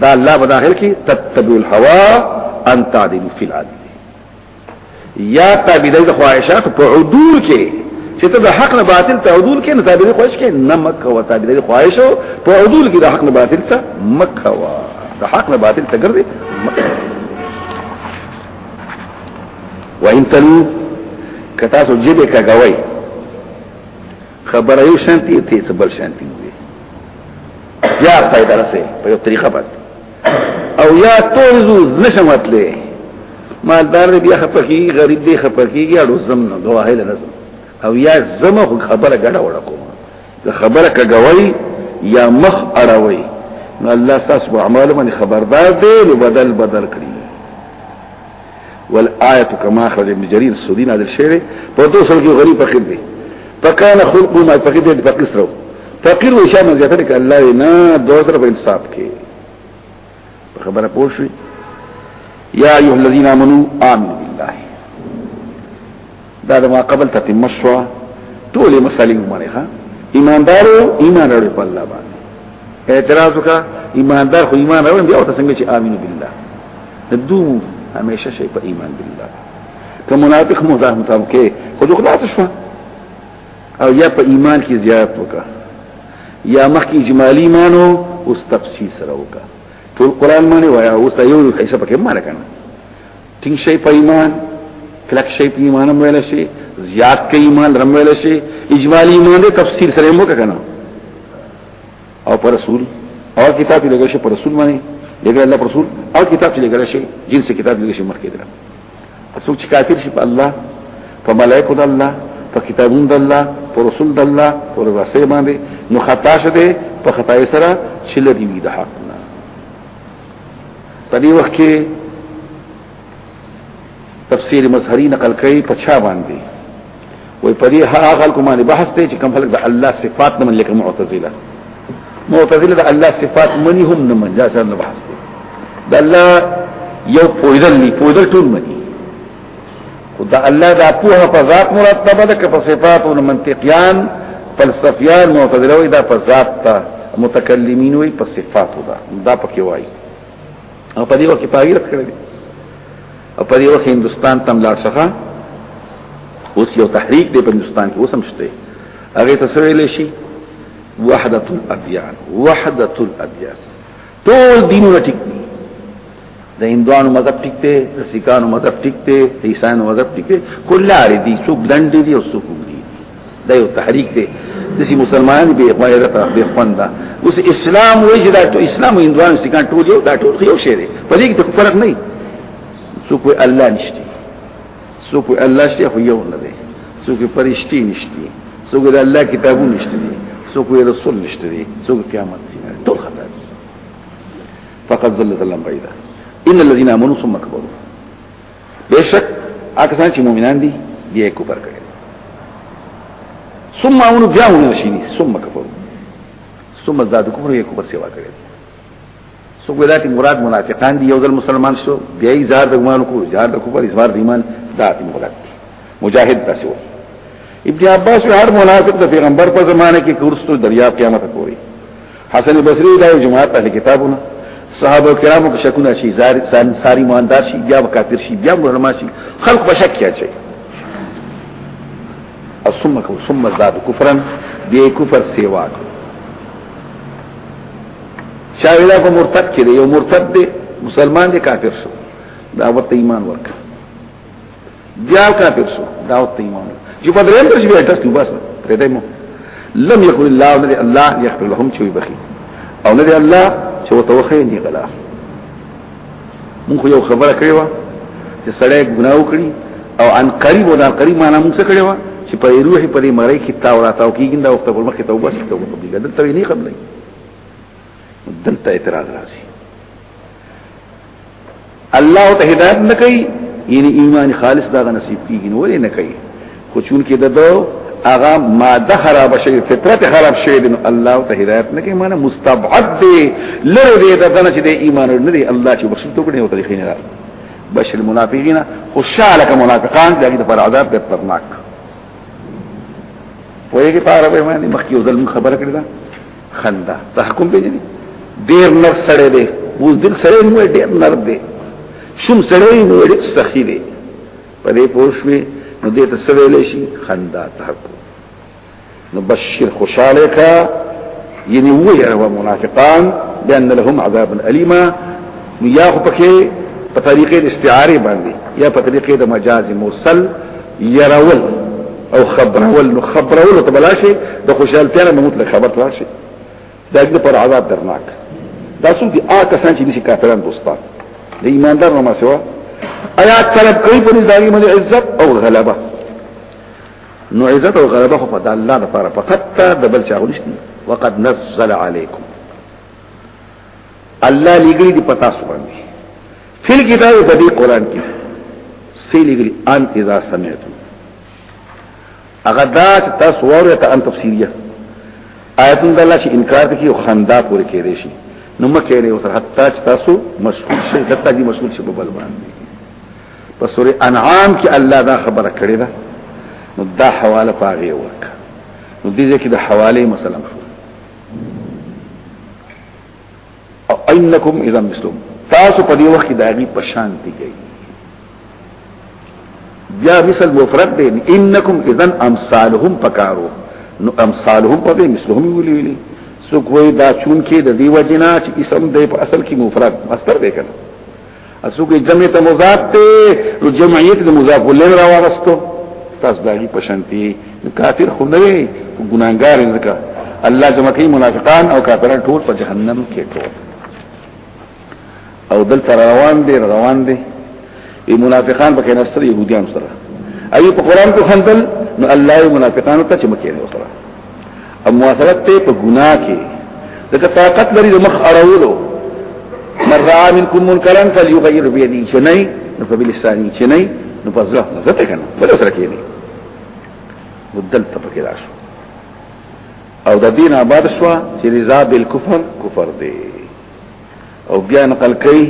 دا الله بداخل کی تتبع الهوا ان تعدل فی العدل یا تابعی د خواهشات په عدول کې چې ته د حق نه باطل ته عدول کې نه تابعی خواهش کې نه مکه و تابعی خواهش په عدول کې د حق نه باطل ته مکه و د حق نه باطل ته ګرځي مکه وان تلو کتا سو جبه کګوي خبره یو شانتی ته څه بل شانتی وي یا فائدہ رسې په یو طریقه باندې او یا توزو نشمتلې مالدار دې بیا خپکی غریب دې خپکی یا لزم نه دوه هله لازم او یا زمه خبره ګډه وړه کوم دا خبره کګوي یا مخ اړوي نو الله تاسو په اعمال باندې خبردار دی نو بدل بدل کړی والآیت کما خرج ابن جریر سودی نازل شوی په دوه سره کې غریب فقیر دی فکان خلق ما فقیر دی فقیر سره فقیر و شامل زیاته کې الله نه دوه سره په انصاف کې خبره پوښي یا ایه الذین آمنو آمنو دا د ما قبل تتمه شو ټولې مسالې ومني ښا ایماندارو ایمان لري په الله باندې اعتراض وکا ایماندار خو ایمان راوړي بیا ته څنګه چې امين بالله دوم همیشه شي په ایمان بالله که منافق مزاحمت هم کې خو د خلاص شو او یا په ایمان کې زیات وکا یا مخکې اجمالی ایمانو او تفصیل سره وکا ټول قران باندې وایا اوس یو حصہ پکې مانه کنه ټینګ شي په ایمان کلک شي په ایمان هم ویل شي زیات کې ایمان رم ویل شي اجمالی ایمان دې تفصیل سره مو کنه او پر رسول او کتاب یې لګل شي پر رسول باندې لګل الله پر رسول او کتاب یې لګل شي جنس کتاب لګل شي مخکې درا اسو چې کافر شي په الله په ملائکه د الله په کتابون د الله په رسول د الله په رسول باندې نو خطا شه ده په خدای سره چې لري وي د حق په دې وخت کې تفسیر مظهری نقل کوي په چا باندې وای په دې هغه خلکو باندې بحث دی چې کوم خلک د الله صفات نه ملک معتزله معتزله د الله صفات منی هم نه منځه سره بحث دی د الله یو پویدل نه پویدل ټول منی دا الله دا پوهه په ذات مرتبه ده که په صفات او منطقيان فلسفيان معتزله وي دا په ذات ته متکلمین وي په صفات ده دا پکې وایي او په دې وخت کې تغییر کړی دی او په دې وخت هندستان تم لاړ شخه اوس یو تحریک دی په هندستان کې اوس هم شته هغه ته سویل شي وحدت الادیان وحدت الادیان ټول دینونه ټیک دي د هندوانو مذهب ټیک دی د سکانو مذهب ټیک دی د عیسایانو مذهب ټیک دی کلار دي څوک دند دي او څوک دي دا یو تحریک دی د سي مسلمانانو به غیرت به خوند اوس اسلام وجه دا ټول اسلام او هندوانو سکان ټول یو دا ټول یو شی دی په دې کې فرق نه څوک الله نشته څوک الله شته خو یو نه دی څوک پرشتي نشته څوک د الله کتابونه نشته دي څوک رسول نشته دي څوک قیامت دي ټول خطا دي فقط ظل ظلم بعيدا ان الذين امنوا ثم كفروا بشك اکسان چې مؤمنان دي بیا کفر کوي ثم امنوا بیا مؤمنان شي ثم كفروا ثم زاد کفر یې کفر سیوا کوي سو ګویا چې مراد منافقان دي یو ځل مسلمان شو بیا یې زار د ګمان کو زار د کفر اظهار د ایمان دا دې مراد دي مجاهد تاسو ابن عباس هر منافق د پیغمبر په زمانه کې کورستو دریا قیامت پورې حسن بصری دا جماعت اهل کتابونه صحابه کرامو کې شکونه شي زار ساری ماندار شي بیا کافر شي بیا مرما شي خلق بشک کیا شي ثم ثم زاد كفرا بي كفر سواك شاویلا کو مرتد چې یو مرتد دی مسلمان دی کافر شو دعوت ته ایمان ورکړ بیا کافر شو دعوت ته ایمان چې په درېم درجه بیا تاسو بس پرې دی مو لم يكن الله ندي الله يغفر لهم چې وبخي او ندي الله چې وتوخي دي غلا موږ یو خبره کړې و چې سړی ګناه وکړي او ان قریب او ان قریب معنا موږ څه کړې و چې په روح په دې مړی کې تا ولا تاو کېږي دا وخت په مخ کې توبه شي توبه کوي دلته نه قبلې دلته اعتراض راځي الله ته هدایت نه کوي یعنی ایمان خالص دا نصیب کیږي نو ولې نه کوي خو چون کې د دو اغا ماده خراب شوی فطرت خراب شوی دین الله ته هدایت نه کوي معنی مستبعد دی لره دی د دنه چې د ایمان نه دی الله چې بخښل تو کړي او طریقې نه راځي بشر المنافقین خوشاله کوم منافقان دغه د پر عذاب د ترناک وایي په عربی باندې مخکې ځل خبره کړې ده خندا تحکم به نه ډیر نر سره دی وز دل سره نو ډیر نر دی شوم سره نو ډیر سخی دی پدې پوښوي نو دې ته سویل شي خندا تحقو نو بشیر خوشاله کا یعنی وې هغه منافقان بان لهم عذاب الیما نو یا خو پکې په طریقې د استعاره باندې یا په طریقې د مجاز مرسل يرول او خبرول نو خبرول ته بلاشي د خوشالتیا نه مطلق خبر راشي دا دې پر عذاب درناک دا څو دي آ کسان چې نشي کافران دوستان د ایماندار نه ما سوا آیات طلب کوي په دې باندې عزت او غلبه نو عزت او غلبه خو په الله لپاره فقط د بل چا غوښتي وقد نزل عليكم الله لګري دي پتا سو باندې فل کتاب په دې قران کې سې لګري ان اذا سمعتم هغه دا چې تاسو وره ته ان تفسیریه آیتون دلا چې انکار کوي او خندا پورې کېږي شي نو مکه نه وسره حتی چې تاسو مشغول شئ دته دي مشغول شئ په بل باندې په سورې انعام کې الله دا خبره کړې ده نو دا حواله پاغي ورک نو دې ځکه د حواله مثلا شو او انکم اذا مثلهم تاسو په دې وخت کې داغي پشان دي گئی بیا مثل مفرد دی انکم اذا امثالهم پکارو نو امثالهم په دې مثلهم ویلي ویلي سو کوئی دا چون کې د دی وجنا چې اسم دی په اصل کې مفرد مستر دی کنه اسو کې جمع ته مضاف ته نو جمعیت د مضاف ولین را واغستو تاسو دایي پشنتی کافر خو نه وي ګناګار انځکا الله جمع کوي منافقان او کافران ټول په جهنم کې ټول او دلته روان دي روان دي ای منافقان په کې نصر يهوديان سره اي په قران کې خندل نو الله منافقان ته چمکه نه وسره او مواصلت ته په ګناه کې دغه طاقت لري د مخ اړولو من را منکم منکرن فلیغیر بیدی چې نه نو په بلسانی چې نه نو په ځله نه زته کنه په سره کې نه مدل ته پکې راشو او د دین آباد شو چې رضا بالکفر کفر دی او بیا نقل کوي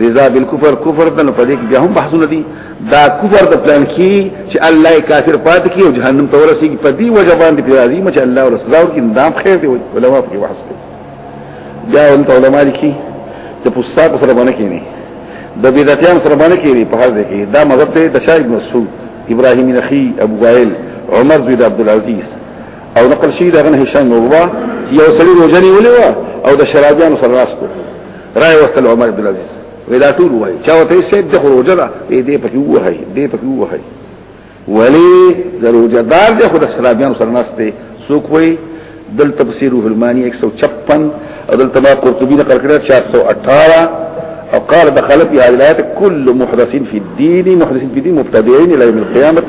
رضا بالکفر کفر ته نو پدې کې بیا هم بحثونه دي دا کفر د پلان کې چې الله کافر پات کی او جهنم ته ورسیږي پدې وجه باندې په راضي مچ الله ور سزا ورکړي اندام خیر دی علماء په بحث کوي بیا هم ته علماء لیکي چې پوساق سره باندې کېنی د بدعتيان سره باندې کېنی په هر ځای کې دا مذهب ته د شاه ابن مسعود ابراهيم نخي ابو غائل عمر بن عبد العزيز او نقل شي دا غنه هشام عروه یو سړي روزنی ولې و او د شرابيان سره راس کو راي وصل عمر بن عزيز ودا ټول وای چا وته سي د روزه دا دې په یو وای دې په یو وای ولی د روزه دار د خود شرابيان سره راس ته سوق وای دل تفسیر الرحمانی 156 او دل تبع قرطبی نقل کړه 418 او قال دخلت هذه الايات كل محدث في الدين محدث في الدين مبتدعين الى يوم القيامه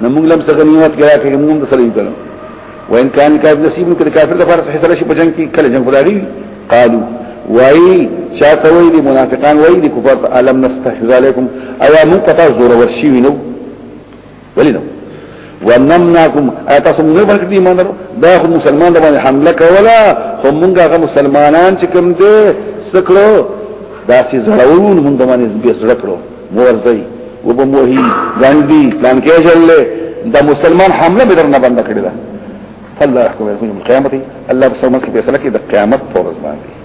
نو موږ لم څنګه نیمت کرا کې موږ سره یو کړو وان کان کافر نصیب کړه کافر د فرض حصہ شي په جنگ کې کله جنگ خدای قالو وای چاته وای دي منافقان وای دي کفار علم نستحفظ علیکم ایا موږ پتا زور ورشي وینو ولی نو ونمناکم اتاسو نه باندې ایمان درو دا خو مسلمان د باندې حمله کوله خو مونږه هغه مسلمانان چې کوم دي سکلو دا سي زړون مونږ باندې به سره کړو ورځي وبموهي ځندي پلان کې جل دا مسلمان حمله به درنه بند کړی دا فالله يحكم يوم القيامه الله بسمه کې فیصله کې د قیامت پر ورځ باندې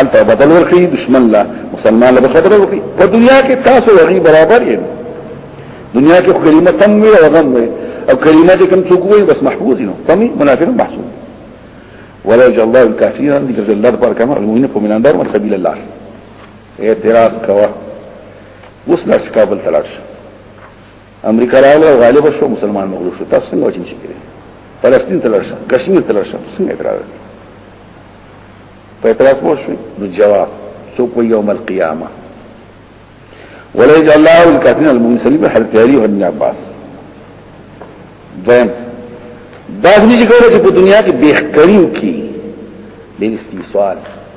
انت بدل ورخي دشمن لا مسلمان له خبره وکي په دنیا کې تاسو غي برابر یې دنیا کې کلمه تم وي او غم وي او کلمه دې کوم څوک وي بس محفوظ نه تمي منافق محسوب ولا يجعل الله الكافرين لجزاء الله بارك الله المؤمنين فمن النار والخبيل الله اعتراض کوه اوس لاس کابل تلاړ شو امریکا راغله غالب شو مسلمان مغلوب شو تاسو څنګه وچن شي کړی فلسطین تلاړ شو کشمیر تلاړ شو څنګه اعتراض په اعتراض مو شو نو جواب سو په یوم القیامه ولج الله الکافرین المؤمنین سلیم حضرت علی او ابن عباس دویم دا څنګه چې کوله چې په دنیا کې بهتري وکړي د استیصال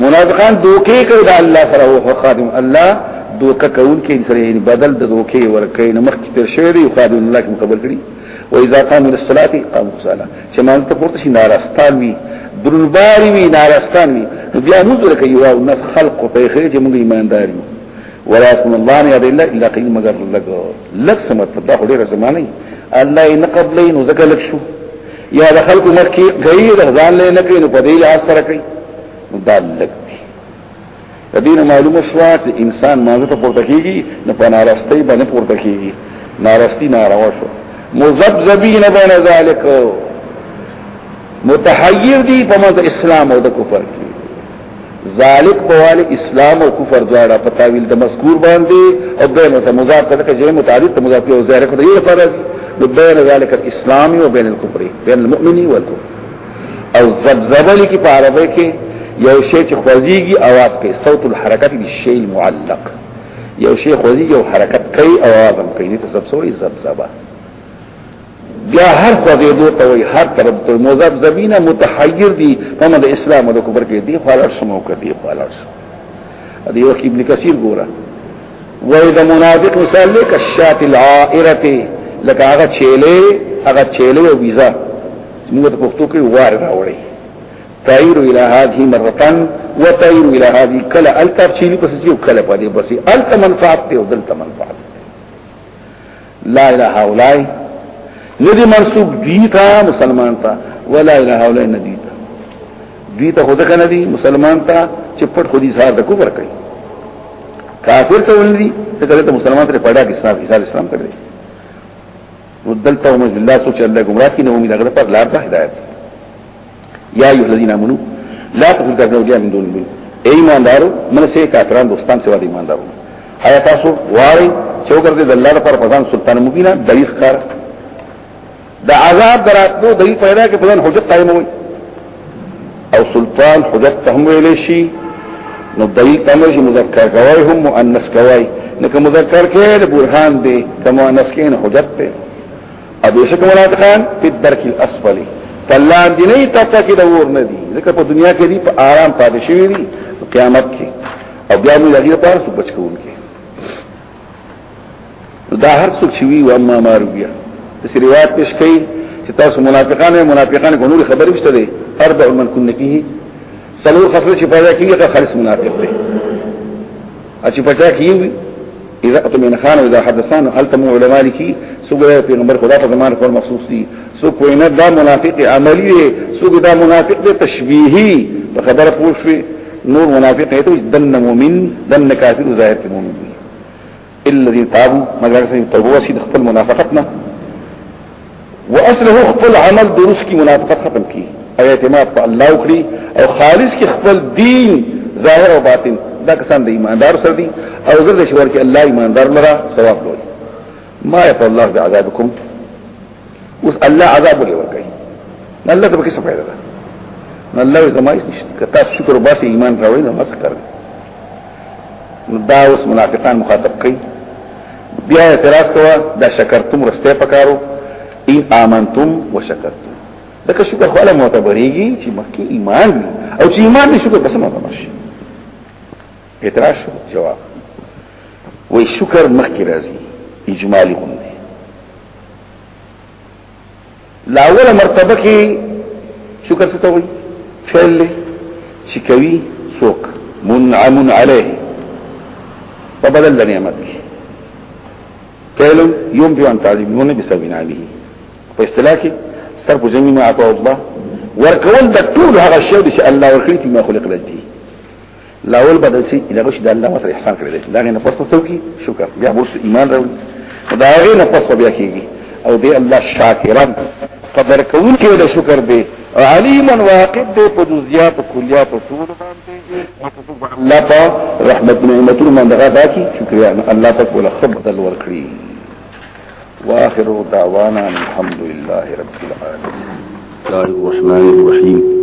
منافقان دوکې کوي دا الله سره او خادم الله دوکه کول کې سره یعنی بدل د دوکې ورکې نه مخکې تر شوی دی خادم الله کوم خبر کړی و اذا قاموا للصلاه قاموا صلاه چې مانځ ته پورته شي نارستان وي درنباري وي نارستان وي نو بیا موږ ورکه یو او نس خلق او په خیر چې موږ ایماندار یو ولا اسم الله نه الا الا قيل مگر لګ لګ سمت په دا ډیره زمانه الله نه قبلې نو زکه لک شو یا د خلکو مخ کې غي د ځان له نه کوي نو په دې لاس سره کوي دا لګ د دین معلومه شو چې انسان مازه ته پورته کیږي نه په نارستی باندې پورته کیږي نارستی ناروا شو مذبذبین بین ذالک متحیر دی په مذ اسلام او د کفر کې ذالک بوال اسلام او کفر دواړه په تعویل د مذکور باندې او بین او مضاف ته کې جې متعدد ته مضاف او ظاهر خدای یو فرض نو بین ذالک الاسلام او بین الكفر بین المؤمن والکفر او زبزبل کی په عربی کې یو شی چې خوځيږي आवाज کوي صوت الحرکت دی شی المعلق یو شی خوځيږي او حرکت کوي आवाज هم کوي ته زبزبه زبزبه بیا هر خوځېدو ته وي هر طرف ته مذهب زمينه متحیر دي په مده اسلام او کفر کې دي خالص سمو کې دي خالص دي یو کې ابن کثیر ګوره وای د منافق مثال لک الشات العائرته لکه هغه چيله هغه چيله او ویزا موږ په پښتو کې وار راوړي تایر الى هذه مرتان وتایر الى هذه کلا التر چيلي پس یو کلا پدې پس الت منفعت ته او دلت منفعت لا اله هؤلاء ندی منسوب دیتا مسلمان تا ولا اله هؤلاء ندی تا دیتا خود کنه دی مسلمان تا چې پټ خودي سار د کفر کوي کافر ته ولدي ته کله ته مسلمان ته پیدا کې صاحب حساب اسلام کړی ودلته ومج الله سوچ الله گمراه کینه امید هغه پر لار ته هدایت یا ایو الذین امنو لا تقول کافرون اولیاء من دون المؤمنین اے ایماندارو من سے کافران دوستان سوا دی ایماندارو آیا تاسو واری چو ګرځي د الله لپاره په ځان سلطان مبینا دلیل کار د عذاب دراتو دلیل پیدا کې په ځان حجت قائم وي او سلطان حجت تهم ویل شي نو دلیل تمر شي مذکر کوي هم مؤنث کوي نو که مذکر کې د برهان دی که مؤنث کې حجت ته ابي شک منافقان په درک الاسفل فلان دي نه تاسو کې د ور نه دي ځکه په دنیا کې دي په آرام پاتې شي دي قیامت کې او بیا موږ لګي په څه بچ کوونکې دا هر څه چې وی و اما مارویا د روایت پیش کړي چې تاسو منافقان او منافقان کو نور خبرې مشته دي اربع من كن فيه سلو خفر چې پیدا کیږي هغه خالص منافق دی اچ پچا کیوی اذا اتمن خان اذا حدثان هل تم علماء لکی سوګه پیغمبر خدا په زمانه کول مخصوص دي سو کوی نه دا منافق عملی دی سوګه دا منافق دی تشبیهی په خبره پوښوي نور منافق هي ته دن مؤمن دن کافر ظاهر کې مؤمن دي الذي تابوا مگر سي توبه وسي خپل منافقتنا واصله خپل عمل درست کی منافقت ختم کی او اعتماد په الله وکړي او خالص کی خپل دین ظاهر او باطن دا کسان د ایماندار سره دي او زړه شوار کې الله ایماندار لرا ثواب لوي ما يفعل الله بعذابكم اوس الله عذاب لري ورکړي الله ته به څه فائدہ ده الله زما هیڅ نشته که تاسو شکر وباسي ایمان راوړئ نو مسکر دا اوس منافقان مخاطب کوي بیا اعتراض کوه دا شکرتم رسته پکارو ان امنتم وشکرتم دا که شکر خو له معتبرېږي چې مخکې ایمان دی او چې ایمان دی شکر بس معتبر شي اعتراض شو جواب وای شکر مخکې راځي اجمالی غوندي لاول مرتبه کې شکر څه ته وایي فعل چې کوي څوک منعم عليه په بدل د نعمت کې فعل يوم بيان تعليمونه بسبب عليه په اصطلاح کې سر په جميع ما عطا الله ورکول د ټول هغه شی چې الله ورکړي چې ما خلق لدی لاول بدل سي الى بشي د الله وسره احسان کړی دا غي نه پس پسو کی شکر بیا بوس ایمان راوړي دا غي نه پس بیا کیږي او دی الله شاکران قدر کون کې د شکر دی علیما واقف دی په جزئیات او کلیات او ټول باندې الله په رحمت نعمتونو باندې غدا کی شکریا الله پاک ولا خبر دل ور کړی واخر دعوانا الحمد لله رب العالمين الله الرحمن الرحيم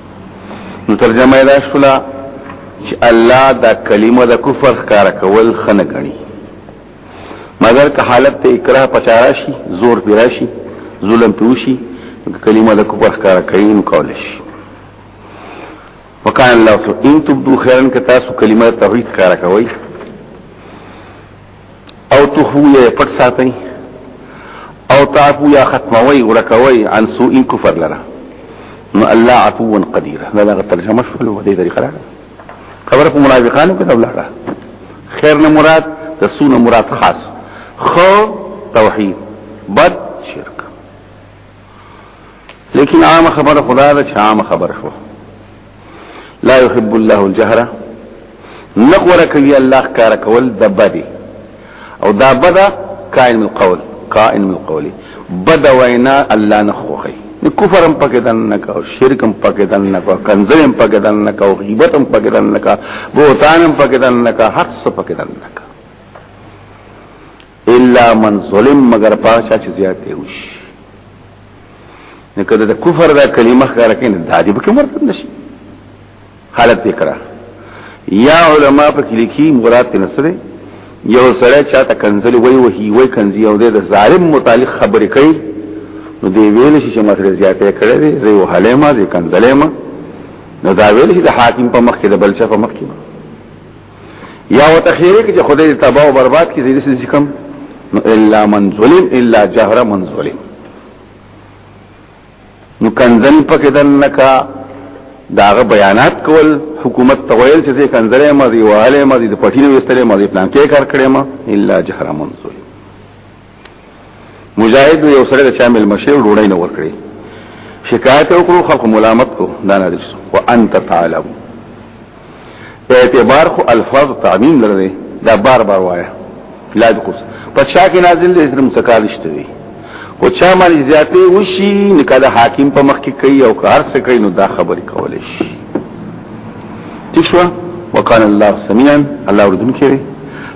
نو ترجمه یې دا شولا چې الله دا کلمه د کفر ښکار کول خنه غني مګر که حالت ته اکراه پچارا شي زور پیرا شي ظلم پیوشي کلمه د کفر ښکار کوي نو کول شي وکال الله ان تبدو خیرن که تاسو کلمه توحید ښکار کوي او تخویه پټ ساتي او تعفو یا ختموي ورکوي عن سوء کفر لره نو الله عفو قدیر دا لغه ترجمه شول و دې طریقه راغله خبره په منافقانو کې دولاره خیر نه مراد د سونه مراد خاص خو توحید بد لیکن عام خبر خدا دا چې عام خبر شو لا يحب الله الجهر نخور کوي الله کار کول د بدی او دا بدا کائن من قول کائن من قولی بدا وینا الله نخوخی نو کفر هم پکې دن نه کا شرک هم پکې دن نه کا کنزل هم پکې دن نه کا غیبت هم پکې دن نه کا بوتان هم پکې دن نه کا حق څه پکې دن نه کا الا من ظلم مگر پاچا چې زیات دی وش نه کده د کفر دا کلمه ښکار کین دا دی به کمر نشي حالت ذکرہ یا علما په کې لیکي مراد ته نسره یو سره چاته کنزل وای وهي وای کنزي او د ظالم متعلق خبرې کوي نو دی ویل شي چې مسله زیاته کړې دی زه یو حلیمه زه کنزلیمه نو دا ویل شي د حاکم په مخ کې د بلچا په مخ کې یا وتخیری کې خدای تباہ او برباد کې زیری سې کوم نو الا من ظلم الا جهر من ظلم نو کنزل پکې دنکا داغه بیانات کول حکومت تویل چې کنزلې مزي واله مزي د پټینو وستلې مزي پلان کې کار کړې ما الا جهر من ظلم مجاهد یو سره د شامل مشه ډوړی نه ورکړي شکایت وکړو خلق ملامت کو دا نه دي وانت تعلم اعتبار خو الفاظ تعمیم لري دا بار بار وایا لا دقص په چا کې نازل دي اسلام سکارشته دي او چا باندې زیاتې وشي نکاح د حاکم په مخ کې کوي او کار څه کوي نو دا خبرې کول شي تښوا وقال الله سميعا الله وردن کړي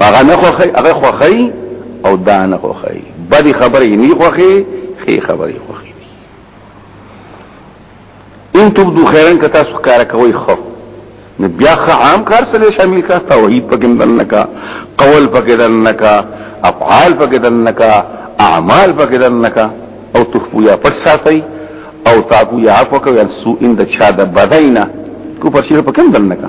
هغه نه خوخی هغه خوخی او دا نه خوخی بدی خبرې نه خوخی خې خبرې خوخی ان تبدو خیرن کتا سو کار کوي خو نو بیا خ عام کار سره شامل کا توحید پکې دنه کا قول پکې دنه کا افعال پکې دنه کا اعمال پکې دنه کا او تخفو یا پټ ساتي او تاکو یا عفو کوي ان سو ان د چا د بدینا کو پر شیر پکې دنه کا